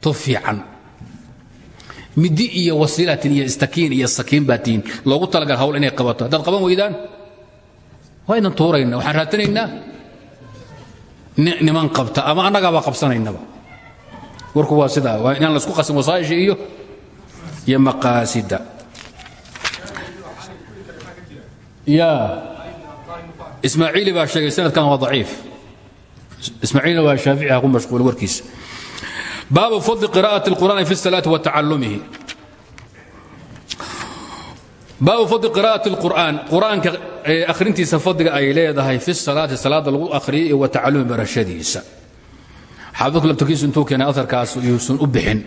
to fiican. Midi iyo wasiilatin iyo istakiin iyo sakiin baa tihiin loogu hawl inay qabato. Haddaad qaban weydaan waa tuurayna waxaan raatanaynaa niman qabta ama annagaabaa qabsanaynaba warku waa sidaa waa inaan laisku qasin wasaaisha iyo iyo maqaasida ya ismaaciili baa sheegay sanadkan waa daciif ismaaciilna waa shaafici ha ku mashquul warkiisa baabu fadli qira'ati اlqur'ani fi الsalaaةi wa tacalumihi baabu fadli qira'ati اlqur'aan qur'aanka akhrintiisa fadliga ay leedahay fi الsalaati salaada lagu akhriyay iyo wa tacalumi barashadiisa xaafidku laftarkiisu intuu keenay aarkaas yuusan u bixin.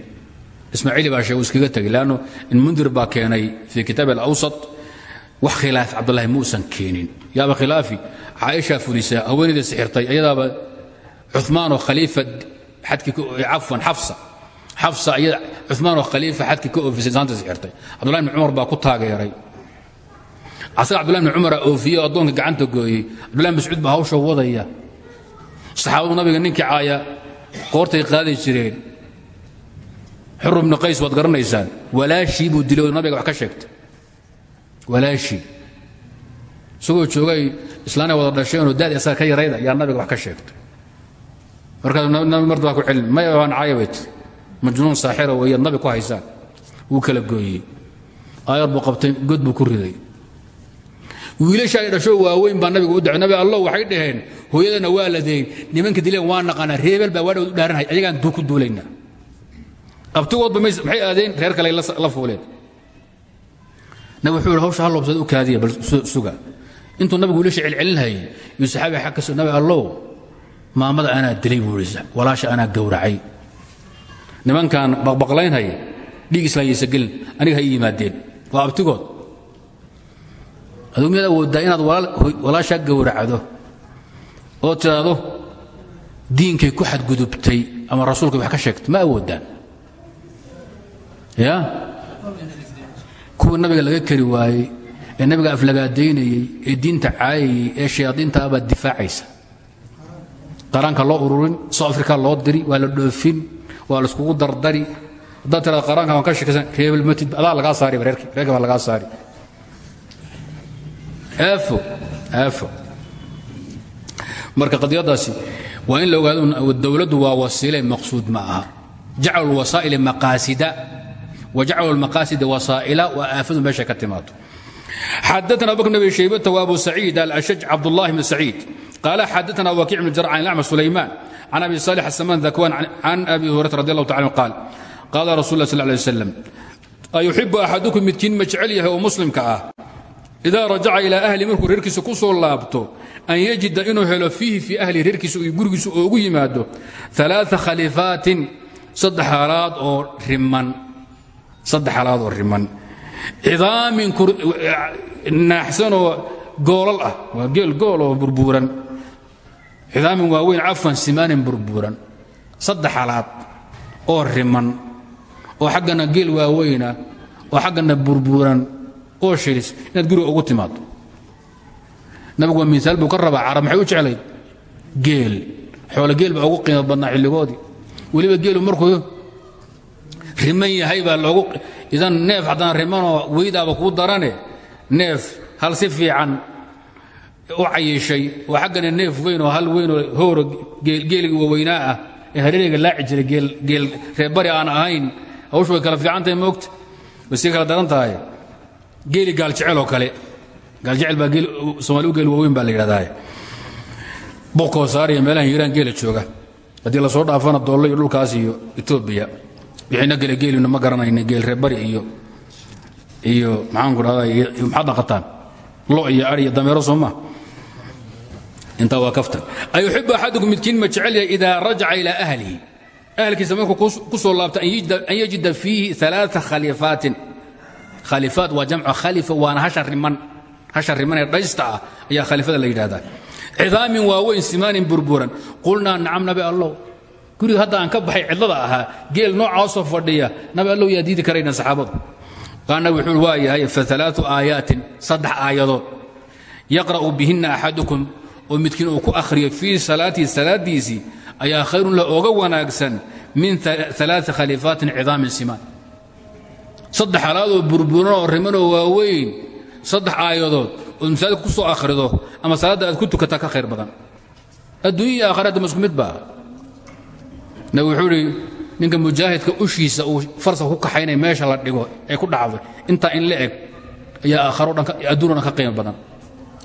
Ismaaciili baa sheeg iskaga tegay leannu in mundir baa keenay fii kitaab alawsat wax khilaaf cabdullahi muusan keenin. Yaaba khilaafi caaishaa fulisa haweenayda sixirtay ayadaaba cumaanoo khaliifa xadkii cafwan xafsa. Xafsa iyada cumaanoo khaliifa xadkii ka oofisay saanta sixirtay. Cabdullahi bni cumar baa ku taageeray. Asaga cabdullahi bni cumaraa oofiyey oo addoonka gacanta gooyey cabdullahi mascuud baa hawsha wadaya. Saxaabadu nabiga ninkii caaya qoortay qaadi jireen. Xur ibnu qays waad garanaysaan. Walaashii buu dilay nabiga wax ka sheegtay. Walaashii isagoo joogay islaanay wada dhasheenoo daadi asaga ka yarayda ayaa nabiga wax ka sheegtay. Markaas nabi marda waa ku celin maya waan caayabay tiri majnuun saaxira weeyaad nabi ku haysaan. Wuu kala gooyey. Aayar buu qabtay god buu ku riday wiilasha dhasho waaweyn baa nabiga u dacay. Nabi allow waxay dhaheen hooyadana waa ladeyn nimanka dileen waa naqaanaa reebel baa waadhood u dhaaranhay ayagaan ku duulaynaa. Abtigoodba maxay aadeen? Reer kale la fuuleen nabi wuxuu yidhi hawsha hallobsada u kaadiya bal suga. Intuu nabigu wiilasha celcelinhayay yuu saxaabi xag ka soo nabi maamada anaa dilay buu walaasha anaa gowracay. Nimankan baqbaqlaynhaya dhiig islaanyaysa gelin aniga ha yimaadeen waa abtigood aduu miyaad awooddaa inaad walaashaa gowracdo oo tidhaahdo diinkay ku xadgudubtay ama rasuulka wax ka sheegto ma awoodaan. Ya? Kuwa nabiga laga kari waayey ee nabiga aflagaadaynayey ee diinta caayayey ee shayaadiinta abaad difaacaysa. Qaraanka loo ururin south africa loo diri waa la dhoofin waa laiskugu dardari. Haddaad tirada qaraanka waan ka sheekaysan reebel matid adaa lagaa saari reerka baa lagaa saari marka qadiyadaasi waa in la ogaado dowladdu waa wasiile maqsuud ma aha. Jaclu lwasaa'ili maqaasida wjaclu maqaasida wasaa'ila waa aafadu meesha ka timaado xadaana abubakr bn abi shaybata wa abu saciid alashaj cabdullahi bn saciid qaala xadaana wakiic bn jarc an acmar sulayman can abi salix asaman dakwan can abi hurayrata radi allahu taala qaal qaala rasul lah sal lay waslam ayuxibu axadukum midkiin ma jecel yahay oo muslimka ah idaa rajaca ilaa ahli markuu reerkiisa ku soo laabto an yajida inuu helo fiihi fii ahli reerkiisa iyo oogu yimaado aaaa khalifaatin saddex haalaad oo riman. Cidaamin naaxsanoo goolal ah waa geel gool oo burbuuran. Cidaamin waaweyn cafan simaanin burbuuran. Saddex halaad oo riman. Oo xaggana geel waaweyna oo xaggana burbuuran oo shilis inaad guriga ugu timaado nabigu waa misaal buu ka rabaa carab maxay u jeclayd? Geel. Xoolo geel baa ugu qiimo badnaa xilligoodii. Weliba geelu markuu riman yahay baa loogu idan neef haddaan rimanoo weydaaba kuu darane neef hal si fiican u cayishay oo xaggana neef weyn oo hal weynoo hooro geeligi waaweynaa ah ee hareeriga laaci jiray geel reerbari aan ahayn. Hawshu way kala fiican tahay moogta way sii kala daran tahay geeli gaaljecel oo kale. Gaaljecel baa soomaali u geel waaweyn baa la yidhahdaa. Bokoosaar iyo meelaha hiiraan geela jooga. Haddii la soo dhaafana doollo iyo dhulkaas iyo etoobiya wixiina gele geelina ma garanayna geel reerbari iyo iyo maxaanku dhahdaa maxaad dhaqataan lo iyo ar iyo dameero soo maa intaa waa kaftan. Ayuxibu axadukum ma jecel yahay idaa rajaca ilaa ahlihi. Ahlkiisa markuu ku soo laabto an yajida fiihi aaaa khalifaatin khalifaat waa jamcu khalifa waana hasha riman. Hasha riman ee dhaysta ah khalifada la yidhahdaa cidaamin waaweyn simaanin burburan. Qulnaa nacam nabi allow. Guriga hadda aan ka baxay cidlada ahaa geel noocaasoo fadhiya nabi allow yaa diidi karayna saxaabadu. Qaana wuxuu waa yahay faalaau aayaatin saddex aayadood. Yaqra'u bihinna axadukum. Oo midkiin uu ku akhriyo fii salaatii salaadiisii. Ayaa khayrun la oga wanaagsan min alaai khalifaatin cidaamin simaan saddex halaadoo burburanoo rimanoo waaweyn saddex aayadood ood masaajidka ku soo akhrido ama salaadda aad ku tukataa ka khayr badan. Adduunya iyo aakhira hadda ma isku wuxuu idhi ninka mujaahidka ushiisa uu farsa ku kaxaynaya meesha la dhigo ee ku dhacday intaa in la eg ayaa aakharo dhan adduun ka qiimo badan.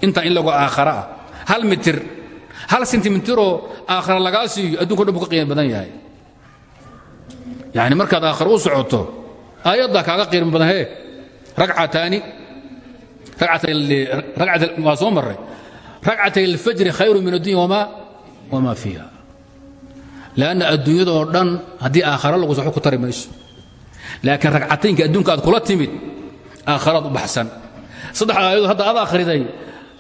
Intaa in lago aakhara ah hal mitir hal sentimitiroo aakhara lagaa siiyo adduunka o dhan buu ka qiimo badan yahay. Yacni markaad aakhara u socoto aayaddaa kaaga qiimo badan hee. Ragcataani. Waa soo marray. Ragcatay alfajri khayru min addunya wamaa fiiha. Lanna adduunyada oo dhan haddii aakhara lagu saxo ku tari mayso. Laakiin ragcataynka adduunka aad kula timid aakharaad u baxsan. Saddex aayadood hadda aad akhriday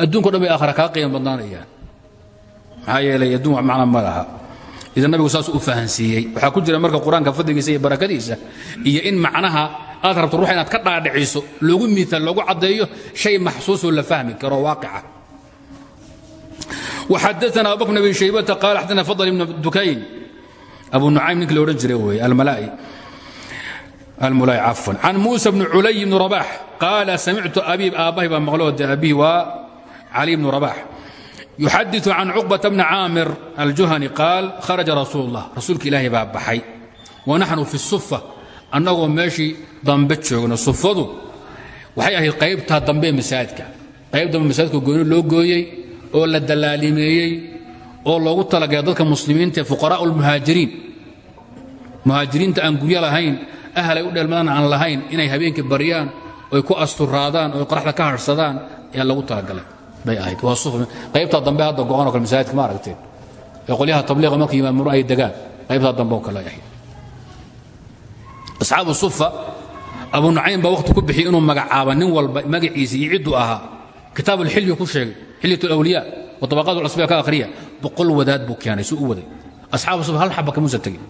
adduunka o dhan bay aakhara kaa qiimo badnaanayaan. Maxaa yeelay adduun wax macna ma idan nabigu saasuu u fahansiiyey waxaa ku jira marka qur'aanka iyo barakadiisa iyo in macnaha aad rabto ruux inaad ka dhaadhiciso loogu miiaal loogu caddeeyo shay maxsuusoo la fahmi karo waaqica. Waxadaana abubakr abi shaybata qaala xadana fadl ibn dukayn. Abu nucaym ninki la odhan jiray wey almulaa'i cafan can muusa bni culay ibni rabax qaala samictu abiib aabbahay baa maqloo de abihi waa cali ibnu rabax yuxadiu can cuqbata bni caamir aljuhani qaal kharaja rasuul اllah rasuulka ilaahay baa baxay wa naxnu fi sufa annagoo meeshii dambe joogno sufadu waxay ahayd qaybtaa dambe ee masaajidka qayb dambe masaajidka gooni loo gooyey oo la dallaalimeeyey oo loogu talagalay dadka muslimiinta ee fuqaraa'u lmuhaajiriin muhaajiriinta aan guryo lahayn ahal ay u dheelmadaan aan lahayn inay habeenkii baryaan oy ku asturaadaan oy qoraxda ka harhsadaan ayaa loogu talagalay bay ahayd waa qaybtaa dambe hadda go'anoo kale masaajidka ma aragteen ee qolyaha tabliiqa markay imaamuro ay degaan qaybtaa dambe oo kale ay ahayd. Asxaabu sufa abu nucaym baa wakhti ku bixiyey inuu magacaaba nin walba magaciisii iyo cidduu ahaa kitaabulxilyu ku sheegay xilyat alawliyaa wa tabaqaat alcusbiya ka akhriya. Boqol wadaad buu keenay suu u waday. Asxaabu sufa hal xaba kamuusan tegin.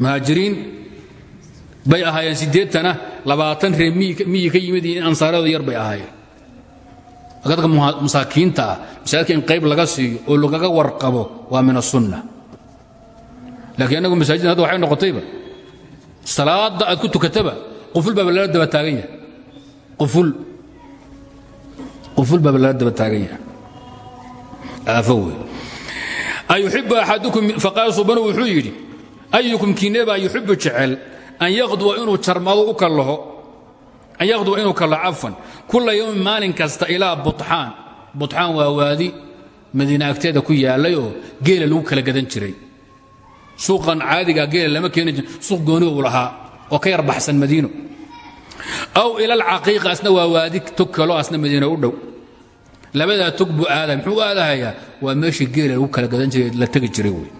Muhaajiriin bay ahaayeen siddeetanah labaatan reer miyi ka yimid iyo in ansaareedu yar bay ahaayeen dadka masaakiinta ah. In qayb laga siiyo oo lagaga warqabo waa min asunna laakiin annagu masaajidna hadda waxay noqotayba. Salaadda aad ku tukataba quful baaba lala daba taagan yahay. Quful. Quful baaba daba taagan yahay. Aafo wey ayuxibu axadukum subanu wuxuu yidhi ayukum kiinebaa yuxibu jecel an yaqduwa inuu jarmado u kallaho an yaqduwa inuu kallo cafan kula yowmin maalin kasta ilaa buxaan. Buxaan waa waadi madiine agteeda ku yaallay oo geela lagu kala gadan jiray. Suuqan caadiga geela lama keeni suuq gooniga uu lahaa oo ka yar baxsan madiino. Aw ila alcaqiiqa asna waa waadi tog asna madiina u dhow. Labadaa tog buu aaday muxuu aadahayaa? Waa geela lagu kala gadan jiray la tegi jiray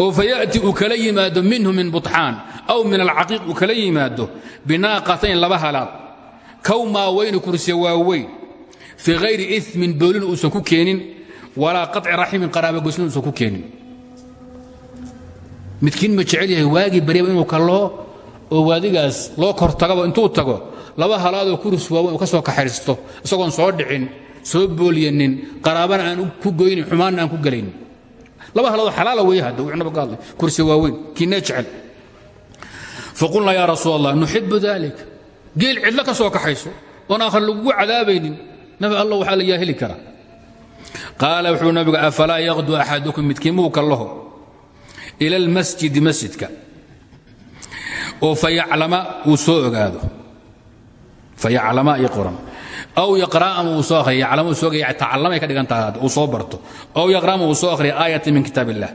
oo fayaأti uu kala yimaado min buطxaan aw min alcaqiiq uu kala yimaado binaaqatayn laba halaad. Kow maaweyni kursiya waaweyn fii hayri imin boolin uusan ku keenin walaa qaطci raximin qaraabagoysnin uusan ku keenin. Midkiin ma jecel yahay waagii baryaba inuu kaloo oo waadigaas loo kor tagaba intuu tago laba halaadoo kurus waaweyn uu ka soo kaxaysto isagoon soo dhicin soo booliyanin qaraabana aan ku goynin xumaanna aan ku gelaynin laba halaadoo xalaala weeye hadda jecel faqulnaa yaa rasuul allah nuxibu dalik geel cidlo ka soo kaxayso oon aakhar lagugu cadaabaynin nabi allah waxaa la yaa heli karaa qaala wuxuu nabigu afalaa yaqdu axadukum midkiin muu kallaho ila almasjidi masjidka oo fayaclama uu soo ogaado fayaclama ii qoran aw yaqra' ama uu soo akhriya yaclama uu soo ogaya tacallamay ka dhigan tahay uu soo barto aw yaqra' ama uu soo akhriya aayatan min kitaab illah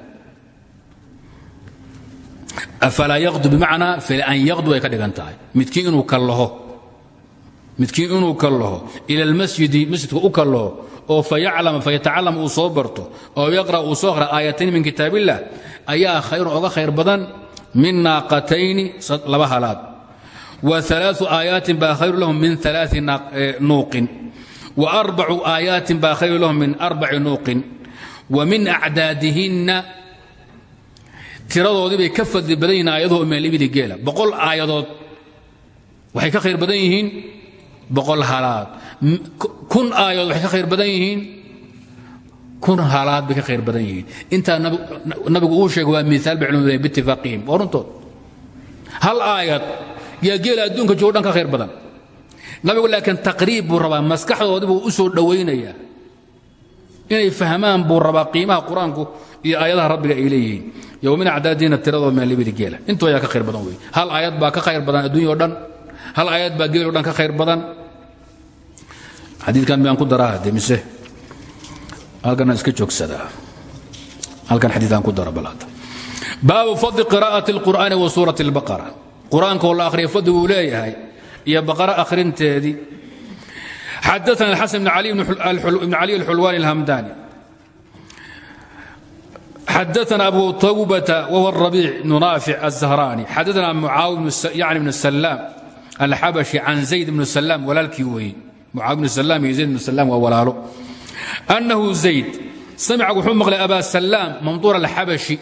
afalaa yaqdu bimacnaa an yaqdu ay ka dhigan tahay midkiin inuu kallaho midkiin inuu kallaho ila almasjidi masjidka u kallaho oo fayaclama fayatacallam uu oo yaqra' uu soo min kitaab illah ayaa khayrun oga khayr badan min naaqatayni laba halaad wa alaau aayaatin baa khayru lahum min alaai nuuqin wa arbacu aayaatin baa khayru lahum min arbaci nuuqin wa min acdaadihinna tiradoodii bay ka fadli badan yihiin aayaduhu min alibili geela. Boqol aayadood waxay ka khayr badan yihiin boqol halaad. Kun aayadood waxay ka khayr badan yihiin kun halaad bay ka khayr badan yihiin. Intaa nabigu uu sheegay waa miaal bay culimadu biitifaaqihim hal aayad yaa geela adduunka joogo ka khayr badan. Nabigu laakiin taqriib buu rabaa maskaxdoodii u soo dhowaynayaa inay fahmaan buu rabaa qiimaha qur'aanku iyo aayadaha rabbiga ay leeyihiin. Yo min acdaadiina tiradoo min libili geela. Intuu ayaa ka khayr badan wey hal aayad baa ka khayr badan adduunya dhan. Hal aayad baa geel dhan ka khayr badan. Xadiidkan miyaan ku daraa de mise? Iska joogsadaa. Halkan xadiiaan ku dara balaata baabu fadli qiraa'ati اlqur'aani wa suurati اlbaqara qur'aanka oo la akhriya leeyahay iyo baqara akhrinteedii xadaana alxasan bn cali alxulwaani alhamdani xadaana abu tawbata whuwa rabiic bnu naafic azahraani xadaana mucaawiyani bnu salaam alxabashi can zayd bnu salaam walaalkii weeye mucaawi bnu salaam iyo zayd bnu salaam waa walaalo annahu zayd samica wuxuu maqlay abaa salaam mamduur alxabashi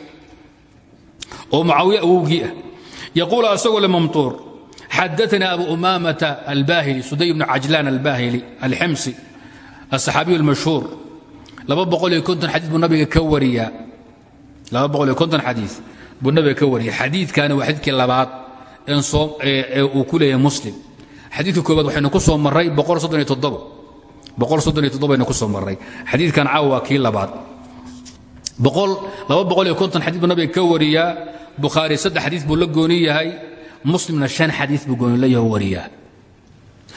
oo mucaawiye awowgii ah yaquulu asagoo le mamduur xadaana abu umaamata albahili suday bnu cajlaan albahili alximsi asaxaabiyu almashhuur xadii buu nabiga ka wariyaa xadii buu nabiga ka wariya xadiidkani waa xadiidkii labaad ee uu ku leeyahay muslim. Xadiidka koobaad waxaynu ku soo maray baynu ku soo maray xadiidkan caawa waa kii labaad. Xadii buu nabiga ka wariyaa. Bukhaari saddex xadiis buu la gooni yahay. Muslimna shan xadiis buu gooni layaho wariyaa.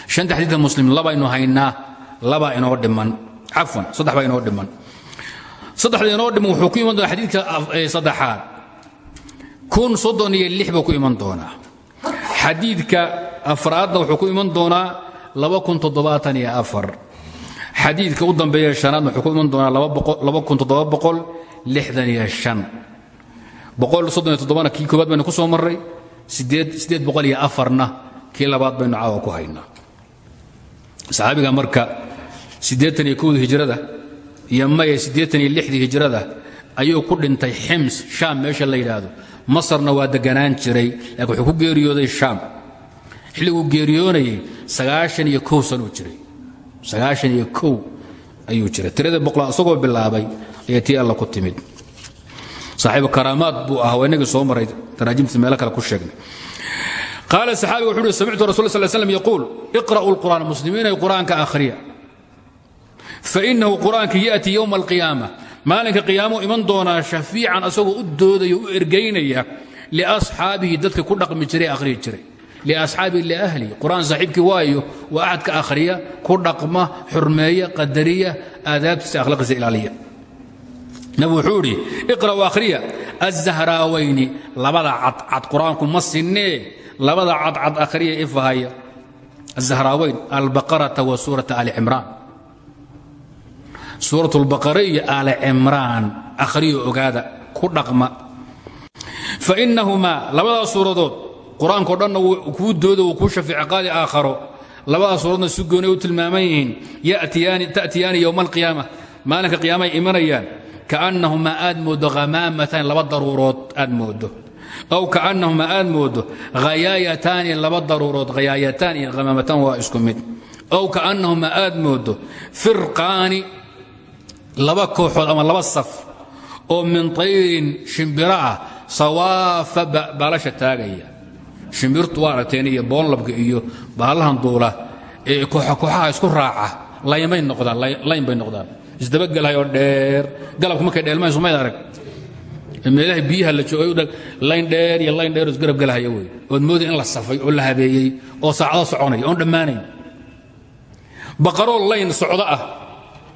Shanta xadiidka muslim labaynu haynaa laba inoo dhiman. Cafwan saddex baa inoo dhiman saddexda inoo dhiman wuxuu ku iman doonaa xadiidka saddexaad. kun soddon iyo lix buu ku iman doonaa. Xadiidka afraadna wuxuu ku iman doonaa laba kun toddobaatan iyo afar. Xadiidka u dambeeya shanaadna wuxuu ku iman doonaa laba kun toddoba boqol lixdan iyo shan. Boqol soddon iyo toddobana kii koobaad baynu ku soo marray sideed siddeed boqol iyo afarna kii labaad baynu caawa ku haynaa saxaabiga marka siddeetan iyo kowda hijrada iyo maya hijrada ayuu ku dhintay xims shaam meesha la yidhaahdo. Masarna waa deganaan jiray laakiin wuxuu ku geeriyooday shaam xilliguu geeriyoonayay sagaashan iyo jiray. Sagaashan iyo kow ayuu jiray. Tiradii boqla isagoo bilaabay ayaa tii alla ku timid. Saaxiibu karaamaad buu ahaa soo maray taraajimta meelo kale ku sheegnay. Qaala saxaabiga wuxuu uhi samictu rasul sal slam yaquul iqra'uu lqur'aan muslimiinay qur'aanka akhriya fainahu qur'aanka ya'ti yowma alqiyaama maalinka qiyaamuu iman doonaa shafiican asagoo u doodaya u ergaynaya liasxaabihi dadka ku dhaqmi jiray akhriyi jiray liasxaabihi liahli qur'aan saaxiibkii waayo waa axadka akhriya ku dhaqma xurmeeya qadariya aadaabtiisa akhlaqiisa ilaaliya nabigu wuxuu idhi iqra'u akhriya azahraawayni labada cadcad qur'aanku ma sinnee labada cadcad akhriya ifahaya azahraweyn albaqarata wa suurata ali cimraan suurat lbaqara iyo aali cimraan akhriyo ogaada ku dhaqma. Fa innahumaa labadaas suuradood qur'aankao dhanna kuu dooda wuu kuu shafeece qaadi aakharo. Labadaas suuradoodna si goonay u tilmaaman yihiin ta'tiyaani yowma alqiyaama maalinka qiyaamaay imanayaan. Kaannahumaa aad mooddo hamaamatan laba daruurood aad mooddo. Aw kaannahumaa aad hayaayataani laba daruurood hayaayataan iyo hamaamatan waa isku mid. Aw kaannahumaa aad mooddo firqaani laba kooxood ama laba saf oo min tayrin shimbiro ah sawaafa baalasha taagaya. Shimbirtu waa aragteen iyo boonlabka iyo baalahan duula ee kooxaha isku raaca. Laymay noqdaan layn bay noqdaan. Isdabagelhayoo dheer. Galabku markay dheelmayn sumayd arag. Meelaha biyaha la jooga layn dheer iyo layn dheer isgarab gelhaya wey. Ood moodi in la safay oo la habeeyey oo saacado soconaya oon dhammaanayn. Baqaroo layn socdo ah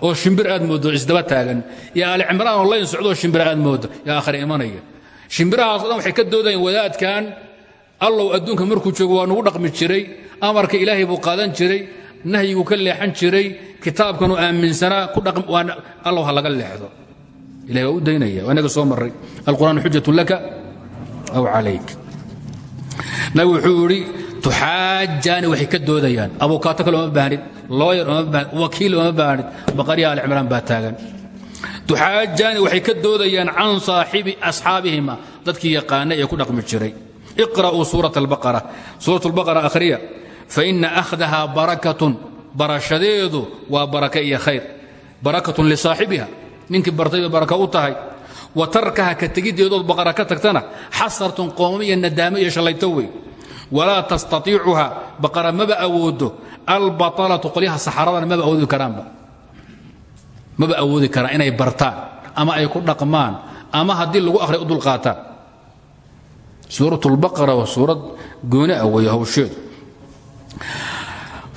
oo shimbir aad mooddo isdaba taagan. Iyo aali cimraan oo layn socdooo shimbir aad mooddo. Yaa akhri imanaya. Shimbirahaas o dhan waxay ka doodayeen wadaadkan allow adduunka markuu joogo waa nugu dhaqmi jiray amarka ilaahay buu qaadan jiray nahyiguu ka leexan jiray kitaabkanuu aaminsanaa allow ha laga leexdo. Ilahay u daynaya waa soo marray. Alqur'aan xujatun laka aw calayk. Nabigu wuxuu idhi tuxaajaani waxay ka doodayaan. Abukaato kale oma baahnid wakiil oma baahnid baqariya ali cimraan baa taagan. Tuxaajaani waxay ka doodayaan can saaxibi asxaabihima dadkii yaqaana ee ku dhaqmi jiray. Iqra'uu suurat albaqara suurat albaqara akhriya faina akhdaha barakatun barashadeedu waa baraka iyo khayr. Barakatun lisaaxibiha ninkii bartay bay baraka u tahay. Wa tarkaha ka tegiddeedood baqara ka tagtana xasartun qoomamo iyo nadaamo iyo shallayto baqara maba awoodo albaطalatu qolyaha saxaradana maba awoodi karaanba maba awoodi karaan inay bartaan ama ay ku dhaqmaan ama haddii lagu akhriya u dulqaataan suurat اlbaqara waa suurad gooni ah weeye hawsheedu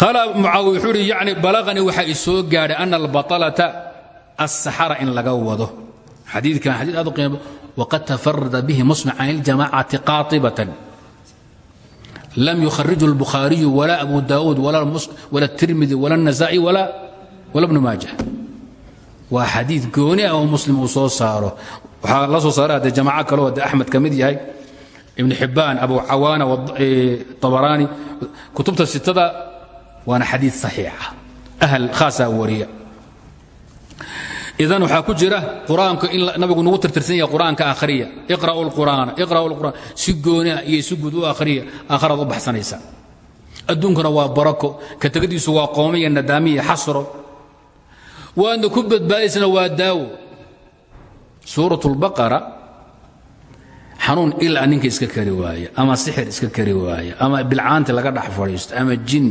qaala mucaawiya wuxuu uhi yani balaqanii waxaa i soo gaadhay ana albaطalata aلsaxara in laga wado xadiidkan xadiid aad u qiimo waqad tafarada bihi muslim can اljamacati qaatibatan lam yukhariju اlbukhaariyu wala abu daawuud wala الtirmidi wala الnasa'i wala bnu maaja waa xadiid gooni ah oo muslim uu soo saaro waxaa la soo saaray haddee jamaco kaleo de axmed ka mid yahay ibn xibbaan abu cawaana abaraani kutubta sitada waana xadiid saxiixa ahl khaasaa wariya idan waxaa ku jira qur'aanku in nabigu nagu tirtirsan yahay qur'aanka akhriya iqra'u lqur'aana iqra'u lqur'aan si gooni ah iyo si guud u akhriya aakharaad u baxsanaysa. Adduunkana waa barako ka tegadiisu waa qoomiya nadaamiya xasro. Waadna ku badbaadaysana waa daawo. Suurat اlbaqara xanuun ilaa ninka iska kari waaya ama sixir iska kari waaya ama bilcaanti laga dhex fadhiisto ama jin.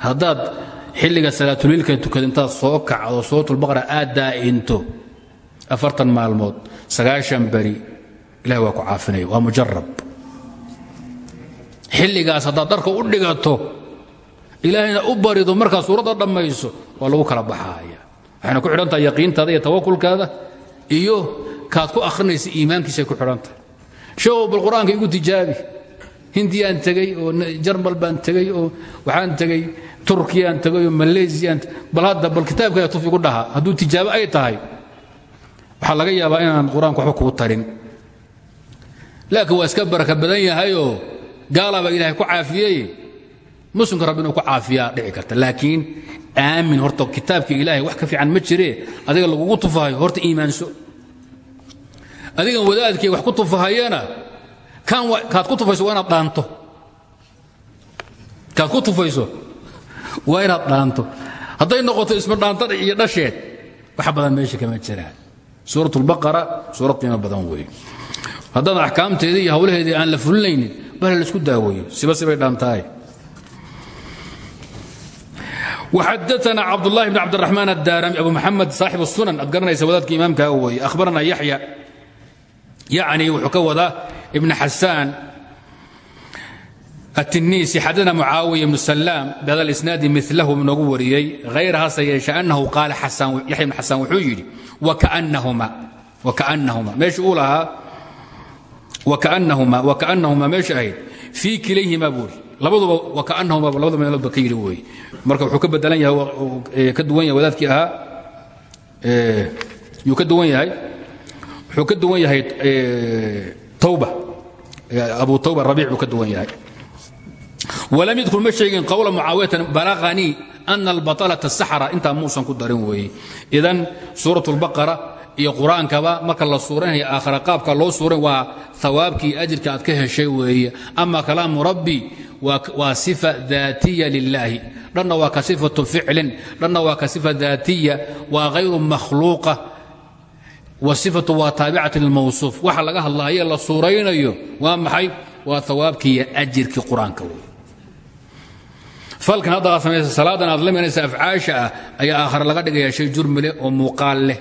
Haddaad xilliga salaatuliilka tukada intaad soo kacdo suuratulbaqara aad daa'into afartan maalmood sagaashan beri ilahi waa ku caafinaya waa mujarab. Xilligaas haddaad dharka u dhigato ilaahayna u barido markaad suuradda dhammayso waa lagu kala baxaaya. Waxayna ku xidhan tahay yaqiintaada iyo tawakulkaada iyo kaad ku akhrinaysa iimaankiisay ku xidhan tahay sheegow bal qur'aanka igu tijaabi hindiyaan tegey oo jarmal baan tegey oo waxaan tegey turkiyaan tegey oo maleysiyaan bal hadda bal kitaabkaaga tuf dhaha. Hadduu tijaabo ay tahay waxaa laga yaabaa inaan qur'aanka waxba tarin. Laakiin waa iska baraka badan yahayoo gaalaabaa ilaahay ku caafiyey. Muslimka rabbi ku caafiyaa dhici karta. Laakiin aamin horta kitaabka ilaahay wax ka fiican ma jiree. Adiga lagugu tufahayo horta iimaanso. Adigan wadaadkii wax ku tufahayana kaad ku tufayso waa dhaanto. Kaad ku tufayso waa inaad dhaanto. Hadday noqoto ismadhaantada iyo dhasheed wax badan meesha kama jiraan suurat lbaqara suurad qiimo badan weeye. Haddaan iyo hawlaheedii aan la fulinaynin bal la isku daaweeyo siba sibay dhaantahay. Xadana cabdulahi bn cabdiramaan adaarami abu maxamed saaxib sunan. Aad garanaysa wadaadka imaamkaa weeye. Ahbarana yaya yani wuxuu ka wadaa ibn التinisi xadana mucaawiya بن سلام bhada الإsnaadi milahu noogu wariyey hayr hase yeeshe أnahu qaala yaxya بn xasaan wuxuu yidhi وkaأnahuma meesha uu lahaa وkaأnahuma وkaأnahuma meesha ahayd fii kilayhima buuri labaduba وkaأnahuma labada meeloodba ka yidhi weeye marka wuxuu ka bedelan yahay ka duwan yahay wadaadkii ahaa yuu ka duwan yahay wuxuu ka duwan yahay tawba abu tawba rabiic buu ka duwan yahay walam yadkur ma sheegin qowla mucaawiyatan balaqanii ana albaطalata saxra intaa muusan ku darin weeye idan suuraة اlbaqara iyo qur-aankaba marka la suuranaya aakhira qaabka loo suuran waa hawaabkii ajirka aad ka heshay weeye ama kalaamu rabbi waa sifa daatiya lilaahi dhanna waa ka sifatu ficlin dhanna waa ka sifa daatiya waa hayru makhluuqa wasifatu waa taabicati lilmawsuuf waxa laga hadlaaye la suuraynayo waa maxay waa hawaabkii iyo ajirkii qur-aanka wey falkan hadda aad samaysa salaadan aad laminaysa afcaasha ah ayaa aakhare laga dhigaya shay jurmi leh oo muuqaal leh.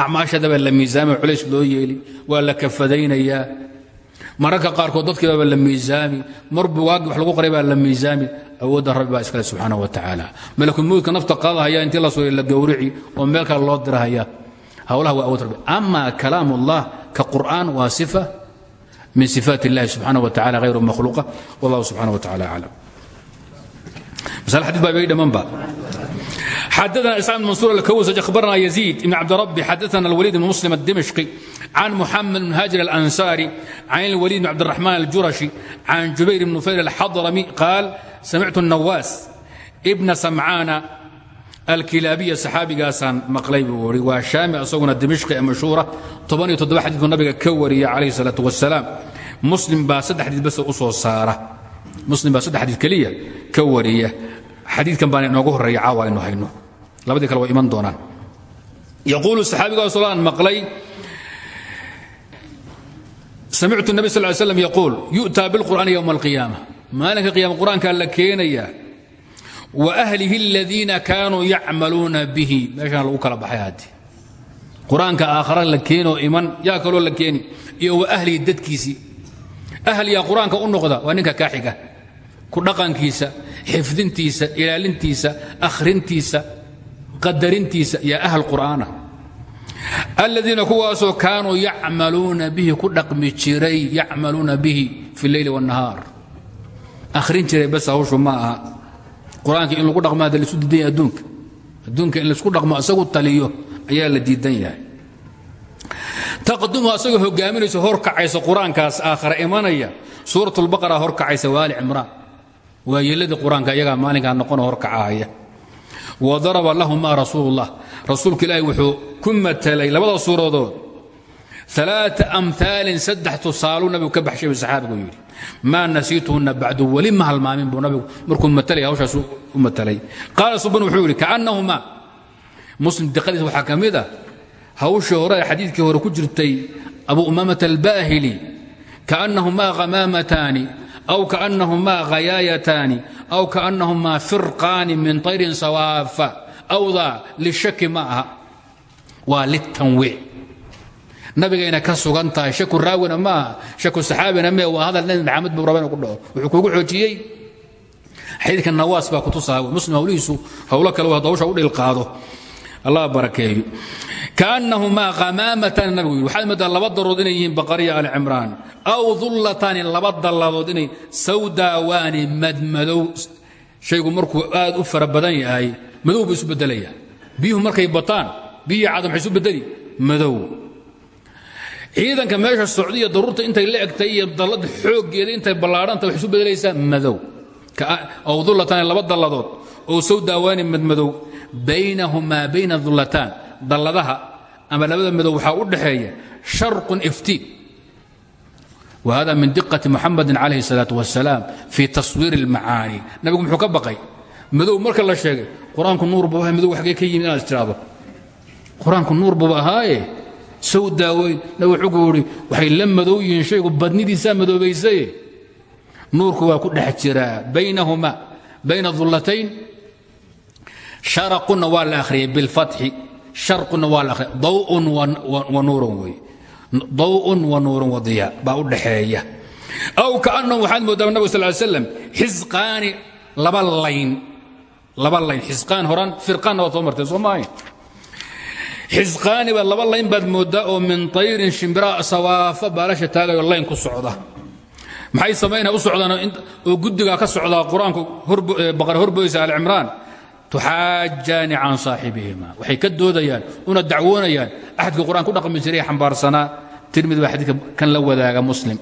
Acmaashadaba la miisaamay culays loo yeeli waa la kafadaynayaa. Mararka qaarkood dadkiibaba la miisaami marbu waagi wax lagu qoray baa la miisaami awoodda rabbi baa iskale subxaana wa tacaala. Malakulmowdka nafta qaadahaya intii la sooyay la gowrici oo meel kale loo dirahaya. Howlaha waa awood rabbi. Ama kalaam ka qur'aan waa min sifaat illahi subxaana wa tacala hayru makhluuqa wallahu subxana wa tacala aclam masale xadid baa bay dhammanba xadثna isحاq maنصور الكwسج أخبرنا يزيد بن عبد ربي xadثna الوليد بن مسلم الدمشقي عن محمد بن هاجر الأنصاري عن الوليد بن عبد الرحمن الجرشي عن جبير بن نفير الحضرمي قال سمعت النواس ابن سمعان الكلابية صxaabigaasaan maqlay buu uri waa shaami asaguna dimشqi ee mashhuura toban iyo toddoba xadiiku nabiga ka wariya calayh الsalaaة وaسalaam muslim baa saddex xadiid bas u soo saara muslim baa saddex xadiid keliya ka wariya. Xadiidkan baana inoogu horreeya caawa aynu hayno. Labadii kale way iman doonaan. Yaquulu saxaabigaasoo aan maqlay samictu nabi sal ly slam yaquul yu'taa bilqur'aani yowma alqiyaama. Maalinka qiyama qur'aankaa la keenayaa wa ahlihi aladiina kaanuu yacmaluuna bihi. Meeshaan lagu kala baxay haddi qur'aanka aakhara iman yaa kaloo la wa ahlihi dadkiisii ahliyaa qur'aanka u noqda waa ninka kaaxiga. Ku dhaqankiisa xifdintiisa ilaalintiisa akhrintiisa qadarintiisa yaa ahl qur'aana. Aladiina kuwaasoo kaanuu yacmaluuna bihi ku dhaqmi jiray yacmaluuna bihi fi leyli wاnahaar akhrin jiray bas hawshu ma aha. In lagu dhaqmo hadda laisu diidan yahay adduunka. Adduunka in dhaqmo isagu taliyo ayaa la diidan yahay taqdumu asagoo hogaaminayso horkacaysa qur'aankaas aakhara imanaya. Suurat اlbaqara horkacaysa waali cimraan. Waa yeeladii qur'aanka iyagaa maalinkaa wa daraba lahuma rasuulullah. Rasuulka ilaahi wuxuu ku matelay labada suuradood aaaa amaalin saddex tusaaluu nabigu ka baxshay buu saxaabigu yidhi. Maa nasiituhunna bacdu weli ma halmaamin buu nabigu markuu matalay hawshaas u matalay. Qaala subban wuxuu yidhi kaannahumaa muslim diqadiis waxaa hawshii hore ee xadiidkii hore ku jirtay abu umaamata albaahili kaannahumaa khamaamataani aw kaannahumaa khayaayataani aw kaannahumaa firqaani min tayrin sawaafa awdaa lishaki ma aha. Ka sugan tahay shaku raawina ma shaku saxaabina mee waa hadal nabi maxamed buu rabaa ku dhaco wuxuu kuugu xoojiyey. Xadiidka nawaas baa kutusaa muslim hawlihiisu howlo kale hawsha u dhilqaado allah barakeeyo kaannahumaa hamaamatan nabigu yidhi waxaad moodaa laba darood inay yihiin baqariya ali cimraan aw dullataani laba dalladood inay sawdaawaani madmadow. Shaygu markuu aad u fara yahay madow buu isu beddelaya markay bataan biyihii cadam waxay isu beddeli madow. Ciidanka meesha socdiya daruurta intay la iyo dallada xooggeeda intay ballaadhanta waxay isu beddelaysaa madow. Aw dullataani laba dalladood oo sawdaawaani madmadow baynahumaa bayna dulataan dalladaha ama labada midow waxaa u dhaxeeya sharqun iftiin wa hada min diqati muxamadin calayhi اsalaatu wasalaam fii taswiir اlmacaani nabigu muxuu ka baqay madow marka la sheegay qur'aanku nuur buu ahay madow xagee ka yimid inaad istiraado qur'aanku nuur buu ahaaye? Sow daaweyn nabi wuxuu ku yidhi waxay la madow yihiin shaygu badnidiisaa madoobaysaye? Nuurku sharaquna waa la akhriyay bilfatxi sharquna waa la akhriyay. Dawun wa nuurun wey dawun wa nuurun wadiya baa u dhaxeeya. Aw kaannahum waxaad moodaa nabig sal ly slam xisqaani laba layn laba layn. Xisqaan horan firqaanna waad soo martay soo maahayn. Laba layn baad moodaa oo min tayrin shimbira sawaafa baalasha taagayo layn ku socda. Maxay samaynaa u socdaan oo guddigaa ka socdaa qur'aanku baqara horboysa alcimraan tuxaajaani can saaxibihima waxay ka doodayaan una dacwoonayaan. Axadkii qur'aan ku dhaqmi jiray xambaarsanaa tirmidi baa xadiidka kan la wadaaga muslim.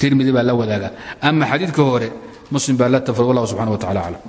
Tirmidi baa la wadaaga. Ama xadiidka hore muslim baa la tafar wallahu subxana wa tacala aclam